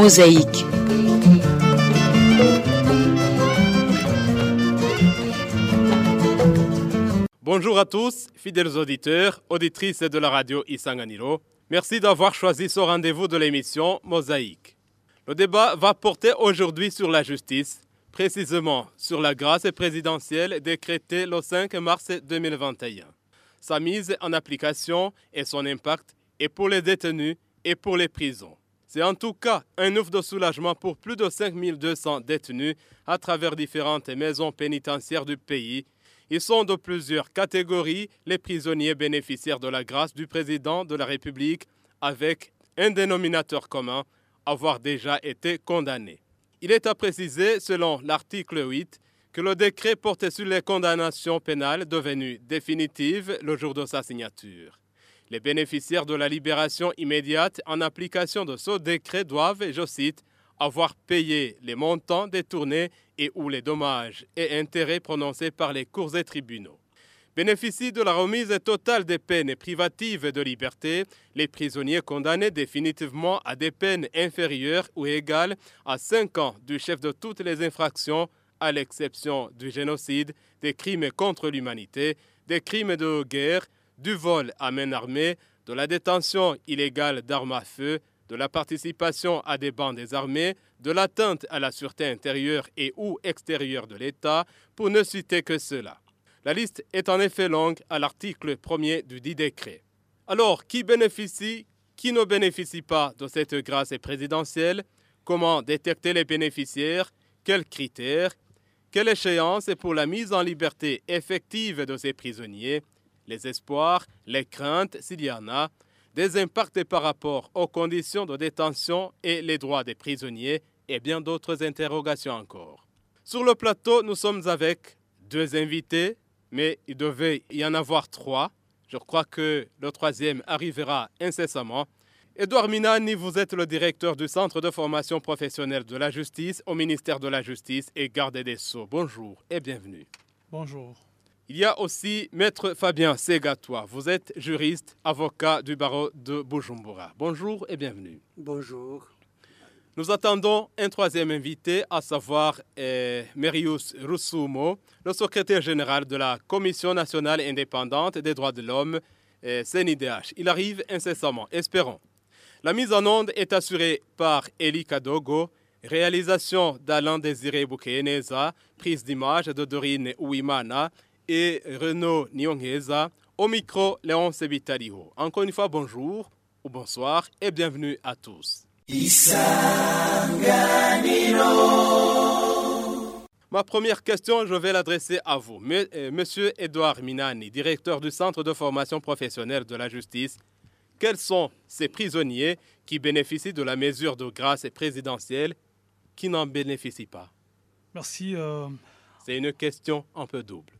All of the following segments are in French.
Mosaïque. Bonjour à tous, fidèles auditeurs, auditrices de la radio Isanganiro. Merci d'avoir choisi ce rendez-vous de l'émission Mosaïque. Le débat va porter aujourd'hui sur la justice, précisément sur la grâce présidentielle décrétée le 5 mars 2021. Sa mise en application et son impact est pour les détenus et pour les prisons. C'est en tout cas un ouf de soulagement pour plus de 5200 détenus à travers différentes maisons pénitentiaires du pays. Ils sont de plusieurs catégories, les prisonniers bénéficiaires de la grâce du président de la République avec un dénominateur commun, avoir déjà été condamnés. Il est à préciser, selon l'article 8, que le décret portait sur les condamnations pénales devenues définitives le jour de sa signature. Les bénéficiaires de la libération immédiate en application de ce décret doivent, je cite, avoir payé les montants détournés et ou les dommages et intérêts prononcés par les cours et tribunaux. Bénéficient de la remise totale des peines privatives de liberté les prisonniers condamnés définitivement à des peines inférieures ou égales à 5 ans du chef de toutes les infractions, à l'exception du génocide, des crimes contre l'humanité, des crimes de guerre, du vol à main armée, de la détention illégale d'armes à feu, de la participation à des bandes des armées, de l'atteinte à la sûreté intérieure et ou extérieure de l'État, pour ne citer que cela. La liste est en effet longue à l'article 1er du dit décret. Alors, qui bénéficie, qui ne bénéficie pas de cette grâce présidentielle? Comment détecter les bénéficiaires? Quels critères? Quelle échéance pour la mise en liberté effective de ces prisonniers? Les espoirs, les craintes, s'il y en a des impacts par rapport aux conditions de détention et les droits des prisonniers et bien d'autres interrogations encore. Sur le plateau, nous sommes avec deux invités, mais il devait y en avoir trois. Je crois que le troisième arrivera incessamment. Edouard Minani, vous êtes le directeur du Centre de formation professionnelle de la justice au ministère de la Justice et garde des Sceaux. Bonjour et bienvenue. Bonjour. Il y a aussi Maître Fabien Segatois. Vous êtes juriste, avocat du barreau de Bujumbura. Bonjour et bienvenue. Bonjour. Nous attendons un troisième invité, à savoir eh, Merius Rusumo, le secrétaire général de la Commission nationale indépendante des droits de l'homme, eh, CNIDH. Il arrive incessamment, espérons. La mise en onde est assurée par Eli Kadogo, réalisation d'Alain Désiré Boukeneza, prise d'image de Dorine Ouimana et Renaud Nyongeza. Au micro, Léon Sebitaliho. Encore une fois, bonjour ou bonsoir et bienvenue à tous. Ma première question, je vais l'adresser à vous. Euh, Monsieur Edouard Minani, directeur du Centre de formation professionnelle de la justice, quels sont ces prisonniers qui bénéficient de la mesure de grâce présidentielle qui n'en bénéficient pas? Merci. euh, C'est une question un peu double.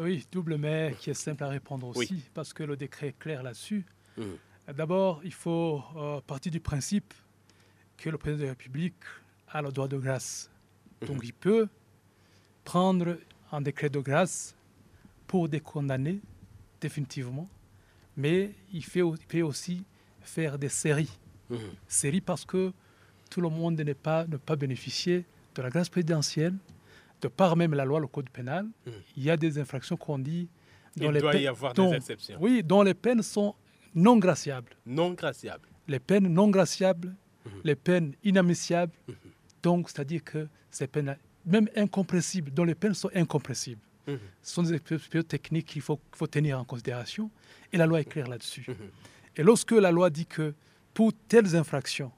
Oui, double mais qui est simple à répondre aussi, Oui. parce que le décret est clair là-dessus. Mhm. D'abord, il faut euh, partir du principe que le président de la République a le droit de grâce. Donc, il peut prendre un décret de grâce pour des condamnés, définitivement, mais il, fait, il peut aussi faire des séries. Mhm. série parce que tout le monde n'est pas, ne pas bénéficier de la grâce présidentielle, de par même la loi, le code pénal. Mhm. Il y a des infractions qu'on dit Il doit peines- y avoir dont- des exceptions. Oui, dont les peines sont non graciables. Non graciables. Les peines non graciables, Mhm. les peines inadmissibles. Mhm. Donc, c'est-à-dire que ces peines, même incompressibles, dont les peines sont incompressibles, ce sont des expressions techniques qu'il faut, faut tenir en considération. Et la loi est claire là-dessus. Et lorsque la loi dit que pour telles infractions,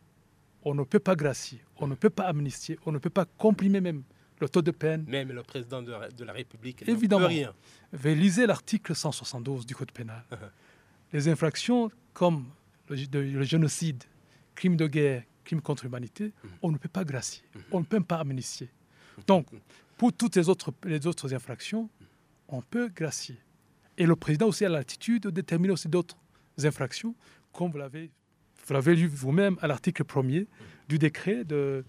on ne peut pas gracier, on ne peut pas amnistier, on ne peut pas comprimer même le taux de peine, Même le président de la, de la République Évidemment. peut rien. Lisez l'article 172 du Code pénal. Les infractions comme le, de- le génocide, crime de guerre, crime contre l'humanité, on ne peut pas gracier, on ne peut pas amnistier. Donc, pour toutes les autres, les autres infractions, on peut gracier. Et le président aussi a l'attitude de déterminer aussi d'autres infractions, comme vous l'avez, vous l'avez lu vous-même à l'article 1er du décret de,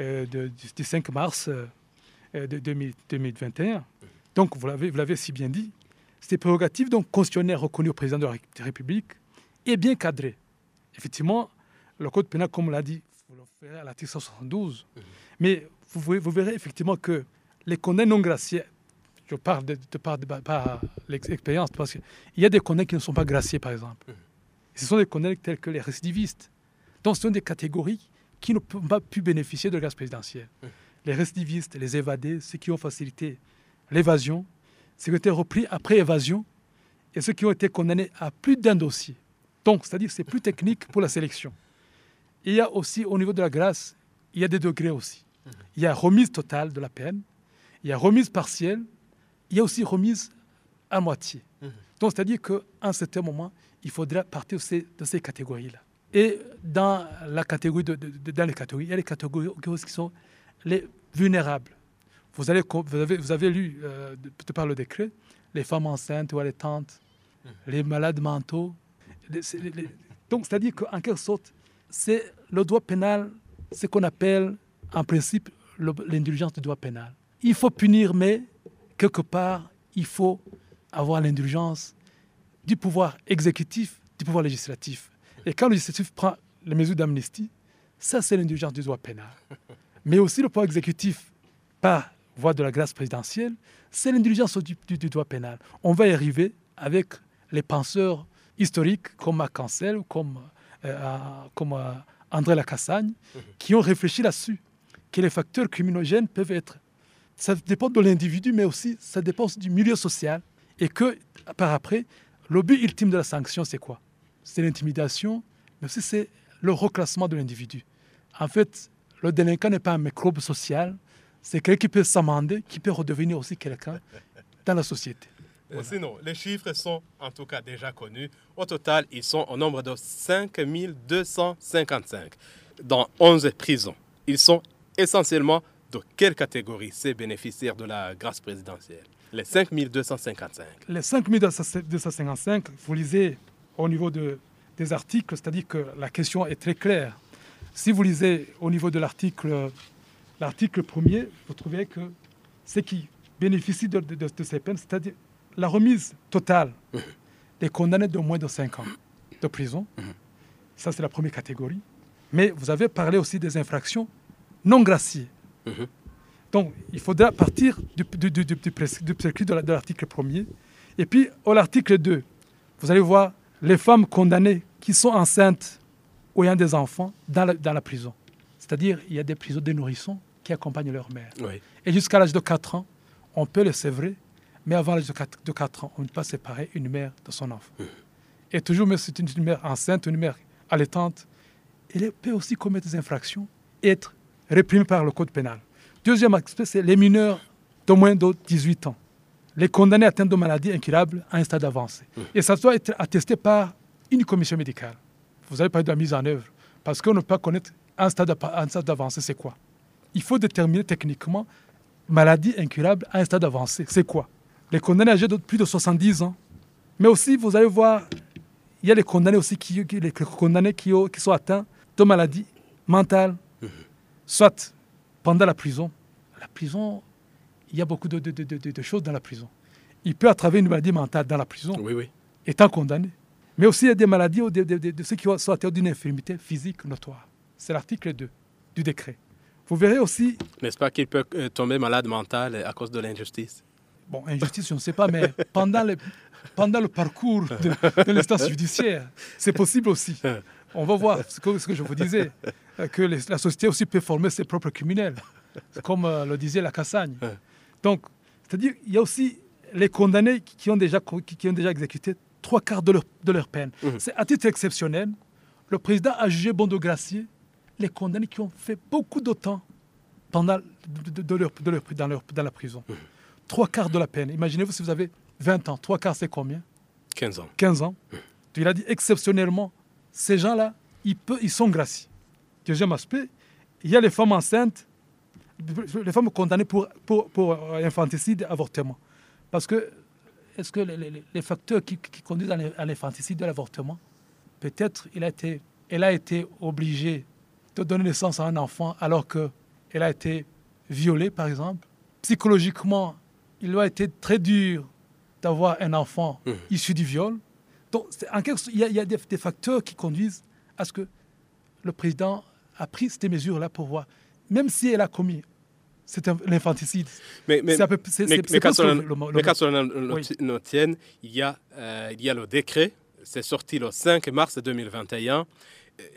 euh, de- du, du 5 mars euh, de 2000 2021. Donc, vous l'avez, si bien dit, ces prérogatives donc constitutionnelles reconnues au président de la Ré- République est bien cadrée. Effectivement, le code pénal, comme l'a dit vous le ferez à l'article 172. Mais vous, verrez- effectivement que les condamnés non graciés, je parle de, de par, de l'expérience, parce qu'il y a des condamnés qui ne sont pas graciés, par exemple. Ce sont des condamnés tels que les récidivistes. Donc, ce sont des catégories qui peuvent pas pu bénéficier de la grâce présidentielle. Les récidivistes, les évadés, ceux qui ont facilité l'évasion, ceux qui ont été repris après évasion, et ceux qui ont été condamnés à plus d'un dossier. Donc, c'est-à-dire c'est plus technique pour la sélection. Il y a aussi, au niveau de la grâce, il y a des degrés aussi. Il y a remise totale de la peine, il y a remise partielle, il y a aussi remise à moitié. Donc, c'est-à-dire qu'à un certain moment, il faudra partir de ces, catégories-là. Et dans la catégorie de- dans les catégories, il y a les catégories qui sont les vulnérables. Vous, allez, co- vous, avez, vous avez lu, euh, de, par le décret, les femmes enceintes ou les malades mentaux. Les- les- les- donc, c'est-à-dire qu'en quelque sorte, c'est le droit pénal, ce qu'on appelle en principe l'indulgence du droit pénal. Il faut punir, mais quelque part, il faut avoir l'indulgence du pouvoir exécutif, du pouvoir législatif. Et quand le législatif prend les mesures d'amnistie, ça c'est l'indulgence du droit pénal. Mais aussi le pouvoir exécutif, par voie de la grâce présidentielle, c'est l'indulgence du, du- du droit pénal. On va y arriver avec les penseurs historiques comme Macancel ou comme, euh, comme euh, André Lacassagne, qui ont réfléchi là-dessus, que les facteurs criminogènes peuvent être ça dépend de l'individu, mais aussi ça dépend du milieu social. Et que, par après, le but ultime de la sanction, c'est quoi? C'est l'intimidation, mais aussi c'est le reclassement de l'individu. En fait, le délinquant n'est pas un microbe social, c'est quelqu'un qui peut s'amender, qui peut redevenir aussi quelqu'un dans la société. Sinon, les chiffres sont en tout cas déjà connus. Au total, ils sont au nombre de 5 255 dans 11 prisons. Ils sont essentiellement de quelle catégorie ces bénéficiaires de la grâce présidentielle? Les 5 255. Les 5255, vous lisez au niveau de, des articles, c'est-à-dire que la question est très claire. Si vous lisez au niveau de l'article l'article premier, vous trouvez que ceux qui bénéficient de, ces peines, c'est-à-dire la remise totale des condamnés de moins de 5 ans de prison, ça c'est la première catégorie. Mais vous avez parlé aussi des infractions non graciées. Donc, il faudra partir du, du, de la- de l'article 1er. Et puis, à l'article 2, vous allez voir les femmes condamnées qui sont enceintes ou ayant des enfants dans la, dans la prison. C'est-à-dire, il y a des prisons de nourrissons qui accompagnent leur mère. Oui. Et jusqu'à l'âge de 4 ans, on peut les sévrer, mais avant l'âge de 4, de 4 ans, on ne peut pas séparer une mère de son enfant. Et toujours, même si c'est une mère enceinte, une mère allaitante, elle peut aussi commettre des infractions et être réprimée par le code pénal. Deuxième aspect, c'est les mineurs de moins de 18 ans. Les condamnés atteints de maladies incurables à un stade avancé. Et ça doit être attesté par une commission médicale. Vous avez parlé de la mise en œuvre, parce qu'on ne peut pas connaître un stade, un stade avancé, c'est quoi? Il faut déterminer techniquement maladie incurable à un stade avancé, c'est quoi? Les condamnés âgés de plus de 70 ans. Mais aussi, vous allez voir, il y a les condamnés aussi qui, qui- les condamnés qui, ont- qui sont atteints de maladies mentales, soit pendant la prison. La prison, il y a beaucoup de, de- de- de- de choses dans la prison. Il peut attraver une maladie mentale dans la prison, Oui, oui. étant condamné. Mais aussi, il y a des maladies ou de, de- de- de ceux qui sont atteints d'une infirmité physique notoire. C'est l'article 2 du décret. Vous verrez aussi, N'est-ce pas qu'il peut euh, tomber malade mental à cause de l'injustice? Bon, injustice, je ne sais pas, mais pendant le, pendant le parcours de, de l'instance judiciaire, c'est possible aussi. On va voir ce que, ce que je vous disais, que les- la société aussi peut former ses propres criminels, comme euh, le disait la Cassagne. Donc, c'est-à-dire, il y a aussi les condamnés qui ont déjà, qui, qui ont déjà exécuté trois quarts de leur, de leur peine. Mhm. C'est à titre exceptionnel, le président a jugé bon de gracier les condamnés qui ont fait beaucoup de temps pendant de, de- leur, de leur- dans, leur- dans la prison. Trois quarts de la peine. Imaginez-vous si vous avez 20 ans, trois quarts c'est combien? 15 ans. 15 ans. Il a dit exceptionnellement, ces gens-là, ils, ils sont graciés. Deuxième aspect, il y a les femmes enceintes, les femmes condamnées pour, pour, pour infanticide et avortement. Parce que, est-ce que les, les- les facteurs qui, qui conduisent à l'in- à l'infanticide à l'avortement, peut-être il a été, elle a été obligée de donner naissance à un enfant alors qu'elle a été violée, par exemple. Psychologiquement, il a été très dur d'avoir un enfant Mhm. issu du viol. Donc, c'est- en quelque sorte, il y a, il y a des, des facteurs qui conduisent à ce que le président a pris ces mesures-là pour voir, même si elle a commis c'est l'infanticide. Mais, mais, mais, cela nous tienne, il y, a, euh, il y a le décret, c'est sorti le 5 mars 2021.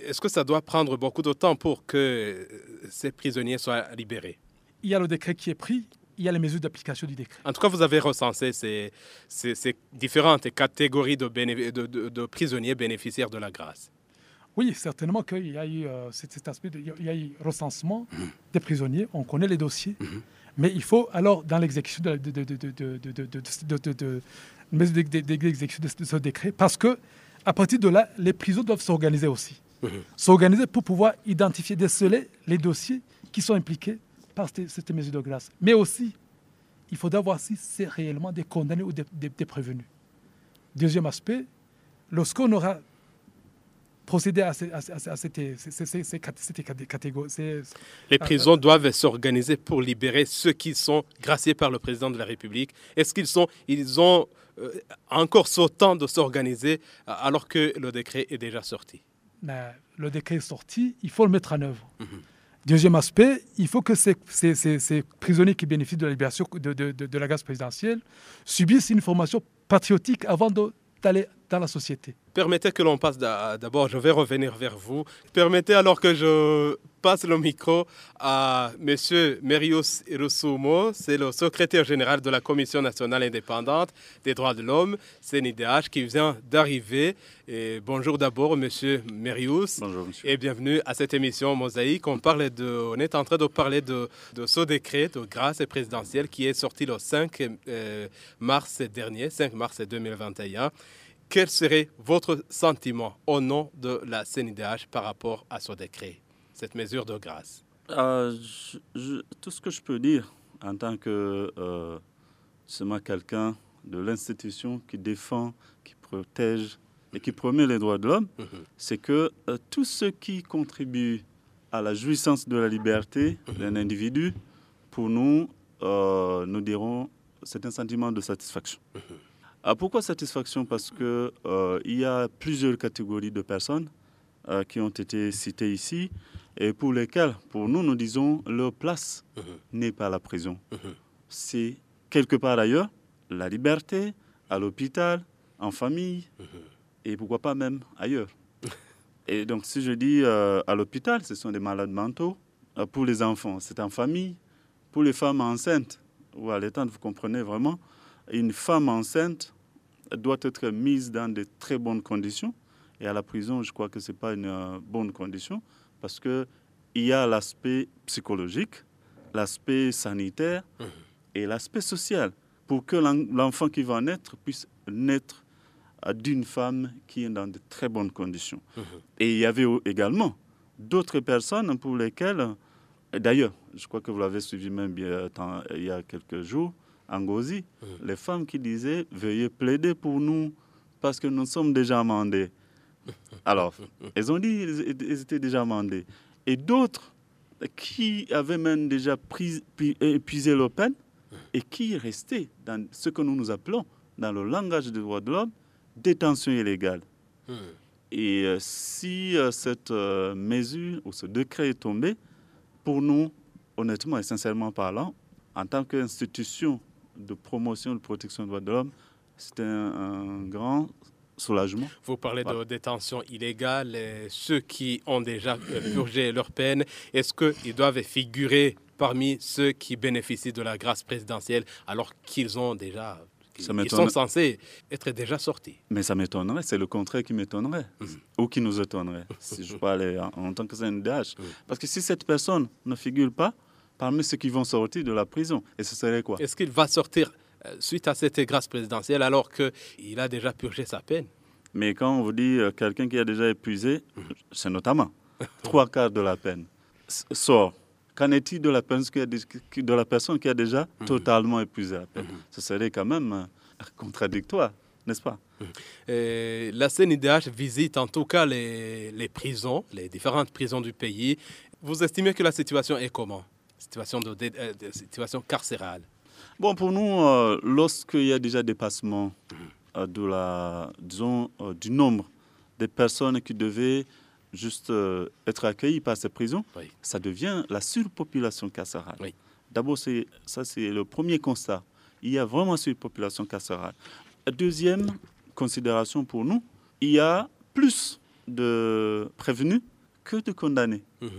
Est-ce que ça doit prendre beaucoup de temps pour que ces prisonniers soient libérés? Il y a le décret qui est pris, il y a les mesures d'application du décret. En tout cas, vous avez recensé ces, ces, différentes catégories de, de, de, prisonniers bénéficiaires de la grâce. Oui, certainement qu'il y a eu euh, cet aspect, eu recensement des prisonniers, on connaît les dossiers, mais il faut alors, dans l'exécution de, de, ce décret, parce que à partir de là, les prisons doivent s'organiser aussi. S'organiser pour pouvoir identifier, déceler les dossiers qui sont impliqués par cette, mesure de grâce. Mais aussi, il faudra voir si c'est réellement des condamnés ou des prévenus. Deuxième aspect, lorsqu'on aura procéder à, ces, catégories. Les prisons doivent s'organiser pour libérer ceux qui sont graciés par le président de la République. Est-ce qu'ils sont, ils ont euh, encore ce temps de s'organiser euh, alors que le décret est déjà sorti? Le décret est sorti, il faut le mettre en œuvre. Mhm. Deuxième aspect, il faut que ces, prisonniers qui bénéficient de la libération de, de la grâce présidentielle subissent une formation patriotique avant d'aller dans la société. Permettez que l'on passe d'abord, je vais revenir vers vous. Permettez alors que je passe le micro à M. Merius Irusumo, c'est le secrétaire général de la Commission nationale indépendante des droits de l'homme, CNIDH, qui vient d'arriver. bonjour d'abord, M. Merius. Bonjour, monsieur. Et bienvenue à cette émission Mosaïque. On, parlait de, on est en train de parler de, de ce décret de grâce présidentielle qui est sorti le 5 euh, mars dernier, 5 mars 2021 quel serait votre sentiment au nom de la CNDH par rapport à ce décret, cette mesure de grâce? Euh, Tout ce que je peux dire en tant que euh, quelqu'un de l'institution qui défend, qui protège et qui promet les droits de l'homme, mhm. c'est que euh, tout ce qui contribue à la jouissance de la liberté mhm. d'un individu, pour nous, nous dirons, c'est un sentiment de satisfaction. Mhm. Ah, pourquoi satisfaction? Parce qu'il euh, y a plusieurs catégories de personnes euh, qui ont été citées ici et pour lesquelles, pour nous, nous disons, leur place mhm. n'est pas la prison. Mhm. C'est quelque part ailleurs, la liberté, à l'hôpital, en famille mhm. et pourquoi pas même ailleurs. et donc si je dis euh, à l'hôpital, ce sont des malades mentaux. pour les enfants, c'est en famille. Pour les femmes enceintes ou allaitantes, vous comprenez vraiment, une femme enceinte doit être mise dans de très bonnes conditions. Et à la prison, je crois que ce n'est pas une euh, bonne condition parce qu'il y a l'aspect psychologique, l'aspect sanitaire mhm. et l'aspect social pour que l'enfant qui va naître puisse naître euh, d'une femme qui est dans de très bonnes conditions. Mhm. Et il y avait également d'autres personnes pour lesquelles, d'ailleurs, je crois que vous l'avez suivi même bien, il y a quelques jours, en Gozi, les femmes qui disaient Veuillez plaider pour nous parce que nous sommes déjà amendés. Alors, elles ont dit qu'elles étaient déjà amendées. Et d'autres qui avaient même déjà pris, épuisé leur peine et qui restaient dans ce que nous nous appelons, dans le langage des droits de l'homme, détention illégale. Et euh, si euh, cette euh, mesure ou ce décret est tombé, pour nous, honnêtement et sincèrement parlant, en tant qu'institution de promotion de protection des droits de l'homme, c'est un, grand soulagement. Vous parlez de détention illégale. ceux qui ont déjà euh, purgé leur peine, est-ce qu'ils doivent figurer parmi ceux qui bénéficient de la grâce présidentielle alors qu'ils ont déjà ils sont censés être déjà sortis? Mais ça m'étonnerait, c'est le contraire qui m'étonnerait, mhm. ou qui nous étonnerait, si je parlais en, en tant que CNDH. Mhm. Parce que si cette personne ne figure pas, parmi ceux qui vont sortir de la prison. Et ce serait quoi? Est-ce qu'il va sortir euh, suite à cette grâce présidentielle alors qu'il a déjà purgé sa peine? Mais quand on vous dit euh, quelqu'un qui a déjà épuisé, mhm. c'est notamment trois quarts de la peine, sort. Qu'en est-il de la, de la personne qui a déjà mhm. totalement épuisé la peine? Mhm. Ce serait quand même euh, contradictoire, n'est-ce pas? La CNIDH visite en tout cas les, les prisons, les différentes prisons du pays. Vous estimez que la situation est comment? Situation, de, euh, situation carcérale Bon, pour nous, euh, lorsqu'il y a déjà dépassement euh, de la, disons, du nombre de personnes qui devaient juste être accueillis par ces prisons, Oui. ça devient la surpopulation carcérale. Oui. D'abord, c'est- ça c'est le premier constat. Il y a vraiment surpopulation carcérale. Deuxième considération pour nous, il y a plus de prévenus que de condamnés Mhm.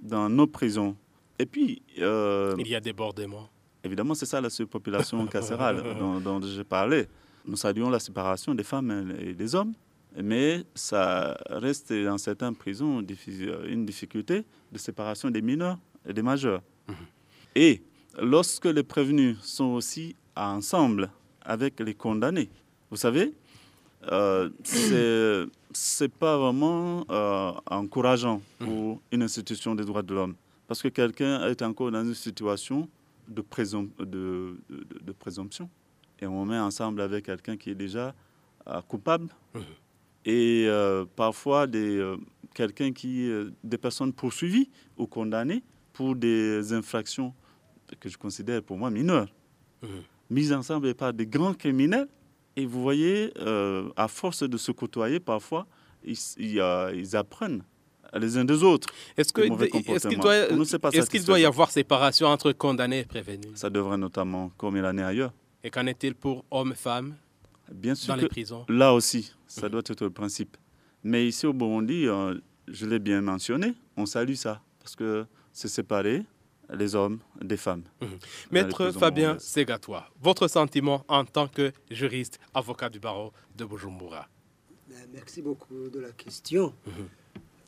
dans nos prisons. Et puis, euh, Il y a débordement. Évidemment, c'est ça la surpopulation carcérale dont, dont j'ai parlé. Nous saluons la séparation des femmes et des hommes, mais ça reste dans certaines prisons une difficulté de séparation des mineurs et des majeurs. Et lorsque les prévenus sont aussi ensemble avec les condamnés, vous savez, euh, c'est c'est pas vraiment euh, encourageant pour une institution des droits de l'homme. Parce que quelqu'un est encore dans une situation de, présum- de, de- de- de présomption. Et on met ensemble avec quelqu'un qui est déjà euh, coupable. Mhm. Et euh, parfois des, euh, quelqu'un qui, des personnes poursuivies ou condamnées pour des infractions que je considère pour moi mineures, Mhm. mises ensemble par des grands criminels. Et vous voyez, à force de se côtoyer, parfois, ils, ils, ils apprennent les uns des autres. Est-ce qu'il doit, y avoir séparation entre condamnés et prévenus? Ça devrait notamment, comme il en est ailleurs. Et qu'en est-il pour hommes, femmes Bien sûr dans que les prisons? là aussi, ça doit être le principe. Mais ici au Burundi, euh, je l'ai bien mentionné, on salue ça. Parce que c'est séparer les hommes des femmes. Mhm. Maître Fabien. Ségatois, votre sentiment en tant que juriste, avocat du barreau de Bujumbura? Ben, Merci beaucoup de la question.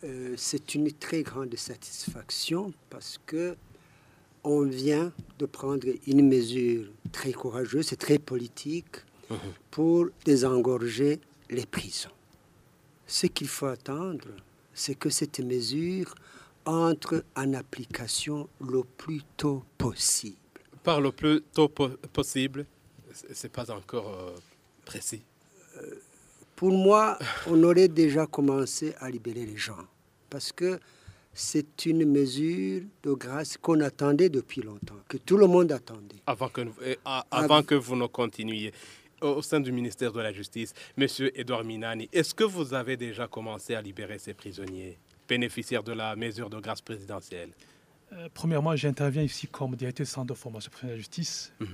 Euh, c'est une très grande satisfaction parce que on vient de prendre une mesure très courageuse et très politique pour désengorger les prisons. Ce qu'il faut attendre, c'est que cette mesure entre en application le plus tôt possible. Par le plus tôt po- possible, c'est pas encore euh, précis. Pour moi, on aurait déjà commencé à libérer les gens parce que c'est une mesure de grâce qu'on attendait depuis longtemps, que tout le monde attendait. Avant que, Ah, avant que vous ne continuiez, au sein du ministère de la Justice, Monsieur Edouard Minani, est-ce que vous avez déjà commencé à libérer ces prisonniers bénéficiaires de la mesure de grâce présidentielle? Euh, premièrement, j'interviens ici comme directeur du centre de formation professionnelle de la justice. Mhm.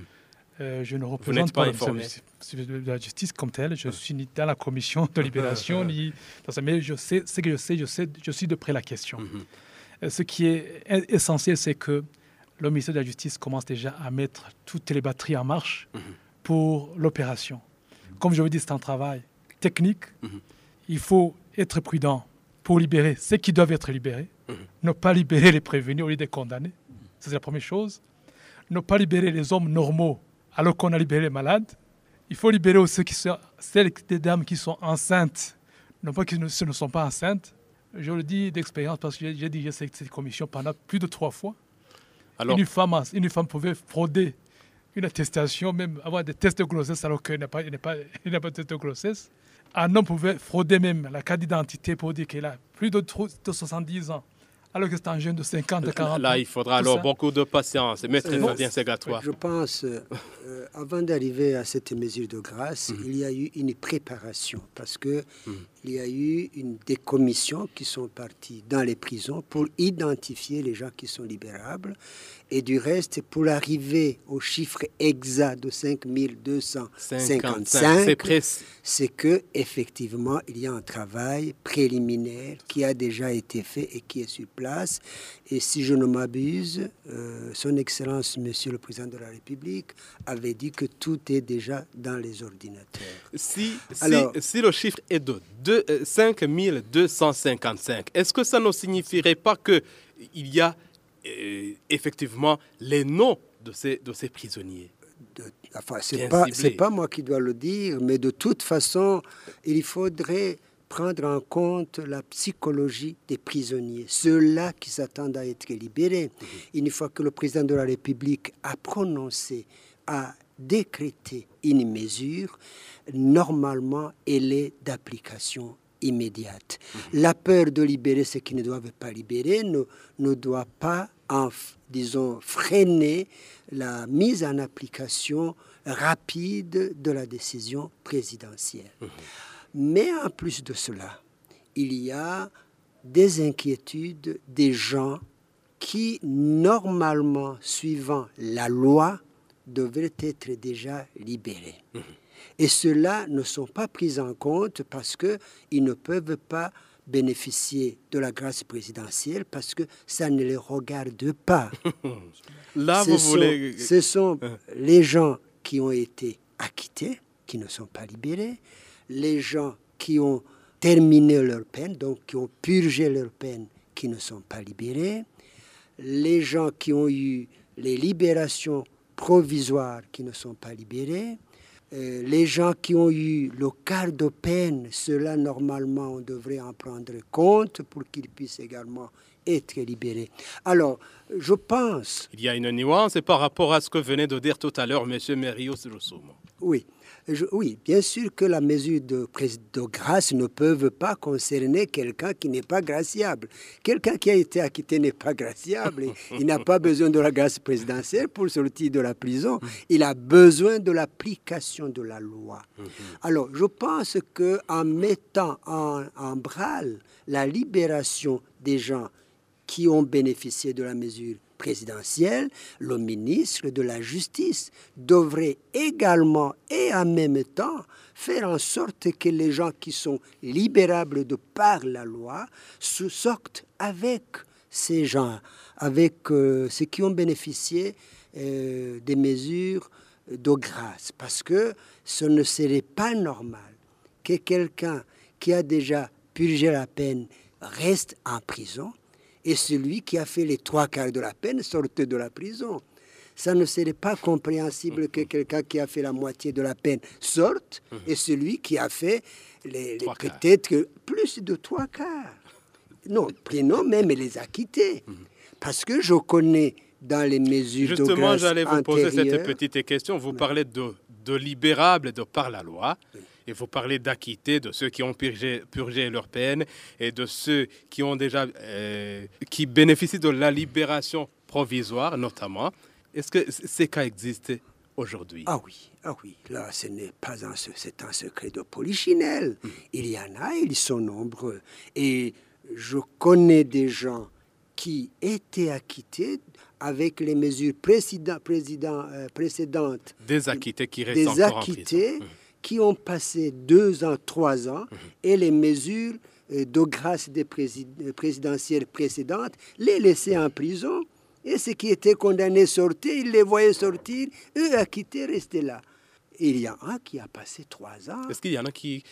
Euh, je ne représente pas pas, de la justice comme tel. Je suis ni dans la commission de libération, ni dans ça. Mais je sais, ce que je sais, je sais, je suis de près la question. Mhm. Euh, Ce qui est e- essentiel, c'est que le ministère de la Justice commence déjà à mettre toutes les batteries en marche Mhm. pour l'opération. Comme je vous dis, c'est un travail technique. Mhm. Il faut être prudent pour libérer ceux qui doivent être libérés. Ne pas libérer les prévenus au lieu des condamnés. C'est la première chose. Ne pas libérer les hommes normaux alors qu'on a libéré les malades. Il faut libérer aussi qui sont, celles des dames qui sont enceintes. Non pas qu'ils ne, ne sont pas enceintes. Je le dis d'expérience parce que j'ai- dirigé cette, cette commission pendant plus de trois fois. Alors, Une, femme, une femme pouvait frauder une attestation, même avoir des tests de grossesse alors qu'il n'a pas, pas, pas de test de grossesse. Un homme pouvait frauder même la carte d'identité pour dire qu'il a plus de 70 ans alors que c'est un jeune de 50, de 40 ans. là, il faudra alors ça. beaucoup de patience. Maître Euh, Fabien Ségatois. Je pense, euh, euh, avant d'arriver à cette mesure de grâce, Mhm. il y a eu une préparation parce que Mhm. il y a eu une, des commissions qui sont parties dans les prisons pour identifier les gens qui sont libérables et du reste pour arriver au chiffre exact de 5255 c'est que effectivement il y a un travail préliminaire qui a déjà été fait et qui est sur place. Et si je ne m'abuse, euh, Son Excellence Monsieur le Président de la République avait dit que tout est déjà dans les ordinateurs. Si, Alors- si le chiffre est de deux- euh, 5255, est-ce que ça ne signifierait pas qu'il y a effectivement les noms de ces, de ces prisonniers. De- enfin, c'est pas moi qui dois le dire, mais de toute façon, il faudrait prendre en compte la psychologie des prisonniers, ceux-là qui s'attendent à être libérés. Une fois que le président de la République a prononcé, a décrété une mesure, normalement, elle est d'application immédiate. La peur de libérer ceux qui ne doivent pas libérer ne, ne doit pas, disons, freiner la mise en application rapide de la décision présidentielle. Mais en plus de cela, il y a des inquiétudes des gens qui, normalement, suivant la loi, devraient être déjà libérés. Et ceux-là ne sont pas pris en compte parce qu'ils ne peuvent pas bénéficier de la grâce présidentielle parce que ça ne les regarde pas. Là, ce vous sont, voulez... Ce sont Hein. les gens qui ont été acquittés, qui ne sont pas libérés, les gens qui ont terminé leur peine, donc qui ont purgé leur peine, qui ne sont pas libérés, les gens qui ont eu les libérations provisoires, qui ne sont pas libérés, euh, les gens qui ont eu le quart de peine, ceux-là, normalement, on devrait en prendre compte pour qu'ils puissent également être libérés. Alors, je pense, Il y a une nuance par rapport à ce que venait de dire tout à l'heure M. Merios Rosumo. oui, je- oui, bien sûr que la mesure de, grâce ne peut pas concerner quelqu'un qui n'est pas graciable. Quelqu'un qui a été acquitté n'est pas graciable. il n'a pas besoin de la grâce présidentielle pour sortir de la prison. Il a besoin de l'application de la loi. Alors, je pense que en mettant en, en branle la libération des gens qui ont bénéficié de la mesure présidentielle, le ministre de la Justice devrait également et en même temps faire en sorte que les gens qui sont libérables de par la loi sortent avec ces gens, avec euh, ceux qui ont bénéficié euh, des mesures de grâce. Parce que ce ne serait pas normal que quelqu'un qui a déjà purgé la peine reste en prison et celui qui a fait les trois quarts de la peine sorte de la prison. Ça ne serait pas compréhensible que quelqu'un qui a fait la moitié de la peine sorte et celui qui a fait les, peut-être plus de trois quarts. Non, prenons même les acquittés. Parce que je connais dans les mesures de Justement, j'allais vous poser cette petite question. Vous parlez de, de libérables de par la loi. Et vous parlez d'acquittés, de ceux qui ont purgé, purgé leur peine et de ceux qui ont déjà euh, qui bénéficient de la libération provisoire, notamment. Est-ce que ces cas existent aujourd'hui? Ah oui, ah oui, là ce n'est pas un, c'est un secret de polichinelle. Il y en a, ils sont nombreux. Et je connais des gens qui étaient acquittés avec les mesures euh, précédentes Des acquittés qui restent des encore en acquittés prison. Qui ont passé deux ans, trois ans, et les mesures euh, de grâce des euh, présidentielles précédentes les laissaient en prison. Et ceux qui étaient condamnés sortaient, ils les voyaient sortir, eux acquittés restaient là. Il y a un qui a passé trois ans. Est-ce qu'il y en a qui,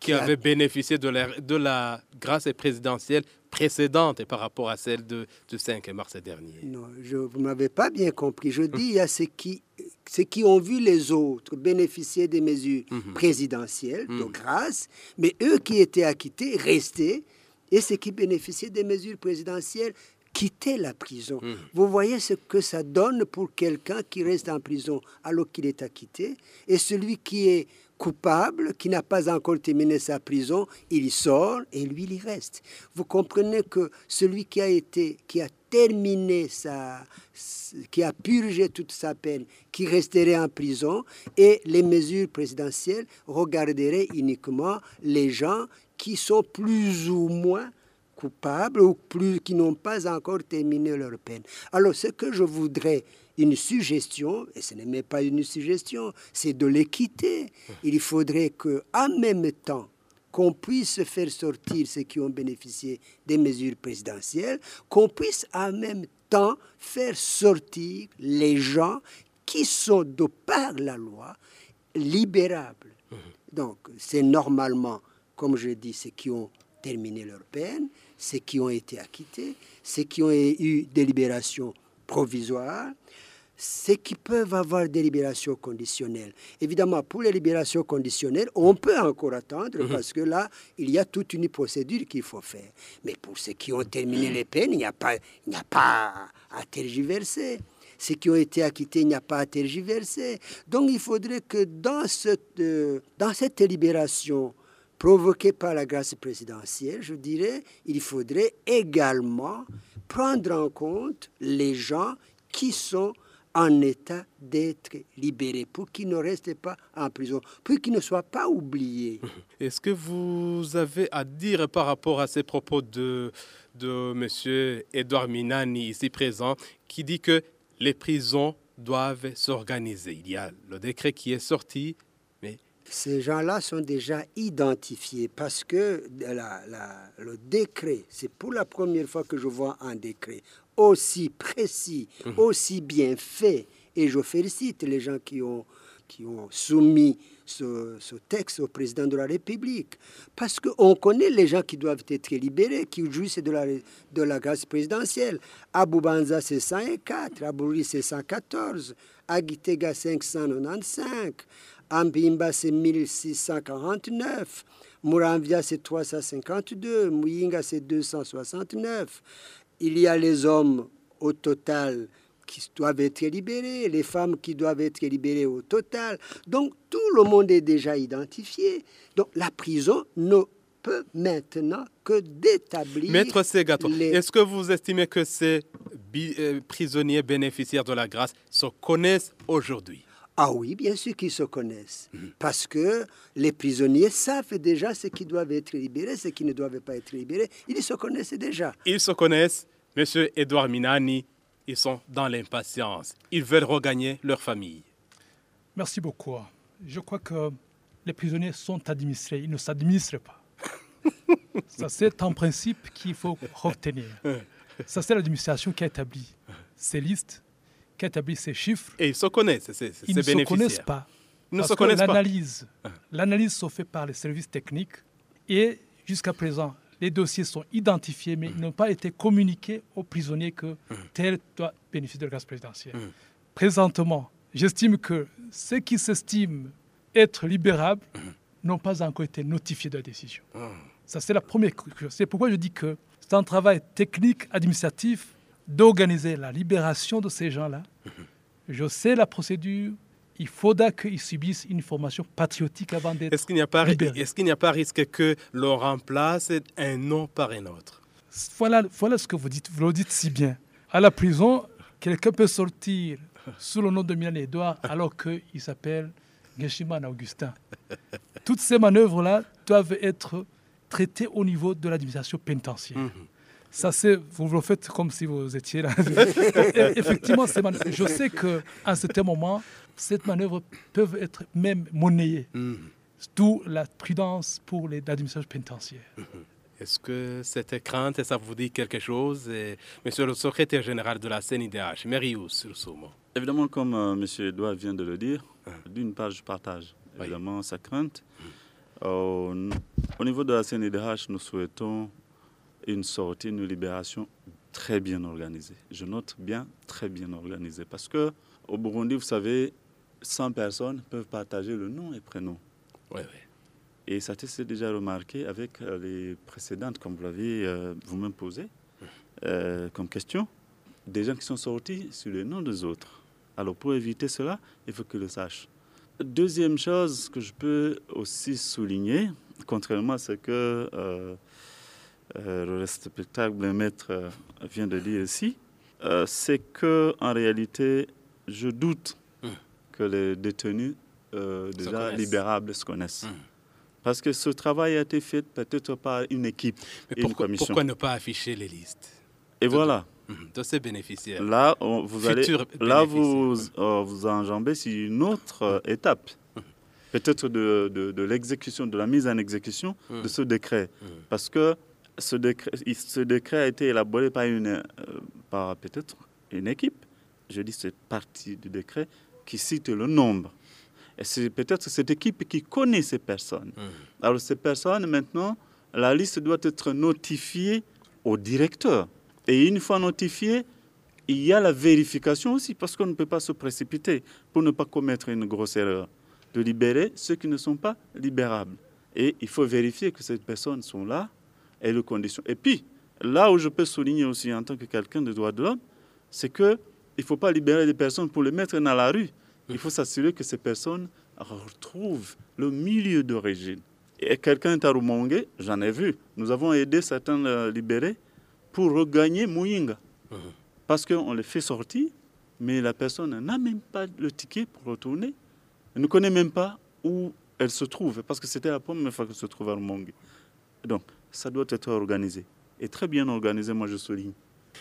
qui Qui a- avaient bénéficié de la, de la grâce présidentielle précédente et par rapport à celle de, du 5 mars dernier? Non, je, vous ne m'avez pas bien compris. Je dis, il y a ceux qui, ceux qui ont vu les autres bénéficier des mesures présidentielles de grâce, mais eux qui étaient acquittés restaient, et ceux qui bénéficiaient des mesures présidentielles quittaient la prison. Vous voyez ce que ça donne pour quelqu'un qui reste en prison alors qu'il est acquitté, et celui qui est coupable, qui n'a pas encore terminé sa prison, il sort et lui, il y reste. Vous comprenez que celui qui a été, qui a terminé sa, qui a purgé toute sa peine, qui resterait en prison, et les mesures présidentielles regarderaient uniquement les gens qui sont plus ou moins coupables ou plus qui n'ont pas encore terminé leur peine. Alors, ce que je voudrais, une suggestion, et ce n'est même pas une suggestion, c'est de l'équité. Il faudrait que, en même temps, qu'on puisse faire sortir ceux qui ont bénéficié des mesures présidentielles, qu'on puisse en même temps faire sortir les gens qui sont, de par la loi, libérables. Donc, c'est normalement, comme je dis, ceux qui ont terminé leur peine, ceux qui ont été acquittés, ceux qui ont eu des libérations provisoires, ceux qui peuvent avoir des libérations conditionnelles. Évidemment, pour les libérations conditionnelles, on peut encore attendre parce que là, il y a toute une procédure qu'il faut faire. Mais pour ceux qui ont terminé les peines, il n'y a pas, il n'y a pas à tergiverser. Ceux qui ont été acquittés, il n'y a pas à tergiverser. Donc, il faudrait que dans cette, euh, dans cette libération provoquée par la grâce présidentielle, je dirais, il faudrait également prendre en compte les gens qui sont en état d'être libérés, pour qu'ils ne restent pas en prison, pour qu'ils ne soient pas oubliés. Est-ce que vous avez à dire par rapport à ces propos de, de M. Edouard Minani, ici présent, qui dit que les prisons doivent s'organiser? Il y a le décret qui est sorti, mais... Ces gens-là sont déjà identifiés parce que le décret, c'est pour la première fois que je vois un décret aussi précis, mhm. aussi bien fait. Et je félicite les gens qui ont, qui ont soumis ce, texte au président de la République. Parce qu'on connaît les gens qui doivent être libérés, qui jouissent de la, de la grâce présidentielle. Abou Banza, c'est 104. Abouri, c'est 114. Agitega, 595. Ambimba, c'est 1649. Muramvia, c'est 352. Muyinga, c'est 269 il y a les hommes au total qui doivent être libérés, les femmes qui doivent être libérées au total. Donc tout le monde est déjà identifié. Donc la prison ne peut maintenant que d'établir... Maître Segato, est-ce que vous estimez que ces euh, prisonniers bénéficiaires de la grâce se connaissent aujourd'hui? Ah oui, bien sûr qu'ils se connaissent. Mhm. Parce que les prisonniers savent déjà ce qui doivent être libérés, ce qui ne doivent pas être libérés. Ils se connaissent déjà. Ils se connaissent. Monsieur Edouard Minani, ils sont dans l'impatience. Ils veulent regagner leur famille. Merci beaucoup. Je crois que les prisonniers sont administrés. Ils ne s'administrent pas. Ça, c'est un principe qu'il faut retenir. Ça, c'est l'administration qui a établi ces listes qui établit ces chiffres. Et ils se connaissent, Ils ne se connaissent pas. Ils ne se connaissent pas. L'analyse, ah. l'analyse se fait par les services techniques et jusqu'à présent, les dossiers sont identifiés, mais ils n'ont pas été communiqués aux prisonniers que ah. tel doit bénéficier de la grâce présidentielle. Ah. Présentement, j'estime que ceux qui s'estiment être libérables n'ont pas encore été notifiés de la décision. Ça, c'est la première chose. C'est pourquoi je dis que c'est un travail technique, administratif, d'organiser la libération de ces gens-là. Je sais la procédure. Il faudra qu'ils subissent une formation patriotique avant d'être Est-ce qu'il n'y a pas, est-ce qu'il n'y a pas risque que l'on remplace un nom par un autre? Voilà, voilà ce que vous dites. Vous le dites si bien. À la prison, quelqu'un peut sortir sous le nom de Milan Edouard alors qu'il s'appelle Geshiman Augustin. Toutes ces manœuvres-là doivent être traitées au niveau de l'administration pénitentiaire. Mhm. Ça, c'est, vous le faites comme si vous étiez là. Effectivement, je sais qu'à certain moment, cette manœuvre peuvent être même monnayées. Mm. D'où la prudence pour les administrations pénitentiaires. Mm-hmm. Est-ce que cette crainte, ça vous dit quelque chose? Monsieur le secrétaire général de la CNIDH, Mérius Somo. Évidemment, comme euh, M. Edouard vient de le dire, ah. d'une part, je partage évidemment sa crainte. Mm. au niveau de la CNIDH, nous souhaitons une sortie, une libération très bien organisée. Je note bien très bien organisée parce que au Burundi, vous savez, 100 personnes peuvent partager le nom et prénom. Oui, oui. Et ça s'est déjà remarqué avec euh, les précédentes, comme vous l'avez euh, vous-même posé euh, comme question, des gens qui sont sortis sur le nom des autres. Alors pour éviter cela, il faut qu'ils le sachent. Deuxième chose que je peux aussi souligner, contrairement à ce que euh, le respectable maître euh, vient de dire ici, euh, c'est que en réalité, je doute hum. que les détenus déjà libérables se connaissent. Hum. Parce que ce travail a été fait peut-être par une équipe et pourquoi, une commission. Pourquoi ne pas afficher les listes Et voilà. De ces bénéficiaires. Là, vous allez, là vous, vous enjambez sur une autre étape peut-être de, de, l'exécution, de la mise en exécution de ce décret. Parce que ce décret, ce décret a été élaboré par, une, euh, par peut-être une équipe. Je dis cette partie du décret qui cite le nombre. Et c'est peut-être cette équipe qui connaît ces personnes. Mmh. Alors ces personnes, maintenant, la liste doit être notifiée au directeur. Et une fois notifiée, il y a la vérification aussi, parce qu'on ne peut pas se précipiter pour ne pas commettre une grosse erreur, de libérer ceux qui ne sont pas libérables. Et il faut vérifier que ces personnes sont là, et les conditions. Et puis, là où je peux souligner aussi en tant que quelqu'un de droits de l'homme, c'est qu'il ne faut pas libérer des personnes pour les mettre dans la rue. Il faut s'assurer que ces personnes retrouvent le milieu d'origine. Et quelqu'un est à Rumongue, j'en ai vu. Nous avons aidé certains à libérer pour regagner Muyinga. Mhm. Parce qu'on les fait sortir mais la personne n'a même pas le ticket pour retourner. Elle ne connaît même pas où elle se trouve, parce que c'était la première fois qu'elle se trouve à Rumongue. Donc, ça doit être organisé. Et très bien organisé, moi je souligne.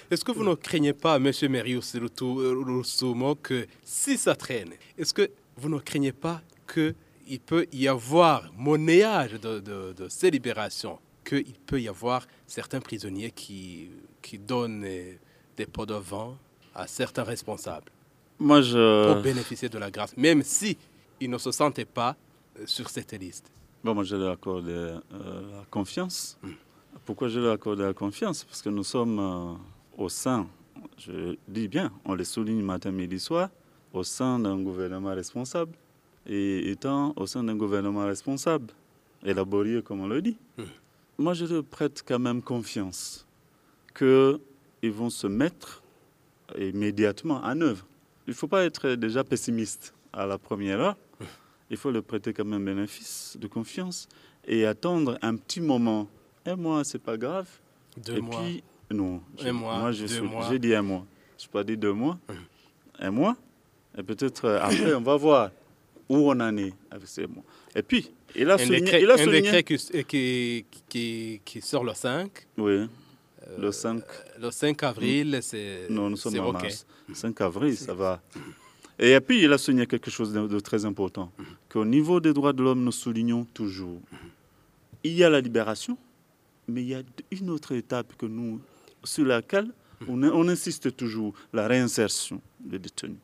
Est-ce que vous ne craignez pas, M. Merius Roussomo, que si ça traîne, est-ce que vous ne craignez pas qu'il peut y avoir monnayage de, de, de ces libérations, qu'il peut y avoir certains prisonniers qui, qui donnent des pots de vent à certains responsables Moi, je... pour bénéficier de la grâce, même si ils ne se sentaient pas sur cette liste? Bon, moi, je leur accorde euh, la confiance. Pourquoi je leur accorde la confiance? Parce que nous sommes euh, au sein, je dis bien, on les souligne matin, midi, soir, au sein d'un gouvernement responsable. Et étant au sein d'un gouvernement responsable, laborieux comme on le dit, moi, je leur prête quand même confiance qu'ils vont se mettre immédiatement en œuvre. Il ne faut pas être déjà pessimiste à la première heure. Il faut leur prêter quand même bénéfice de confiance et attendre un petit moment. Un mois, c'est pas grave. Deux et mois. puis, non. Un mois, moi, je j'ai dit un mois. Je n'ai pas dit deux mois. Un mois. Et peut-être euh, après, on va voir où on en est avec ces mois. Et puis, il a un souligné. décret, il a un souligné- décret qui, qui, qui, qui sort le 5. Oui, le 5. Le 5 avril, c'est Non, nous sommes en OK. mars. 5 avril, ça va. Et puis, il a souligné quelque chose de, de très important, qu'au niveau des droits de l'homme, nous soulignons toujours. Il y a la libération, mais il y a une autre étape que nous, sur laquelle on, on insiste toujours, la réinsertion des détenus.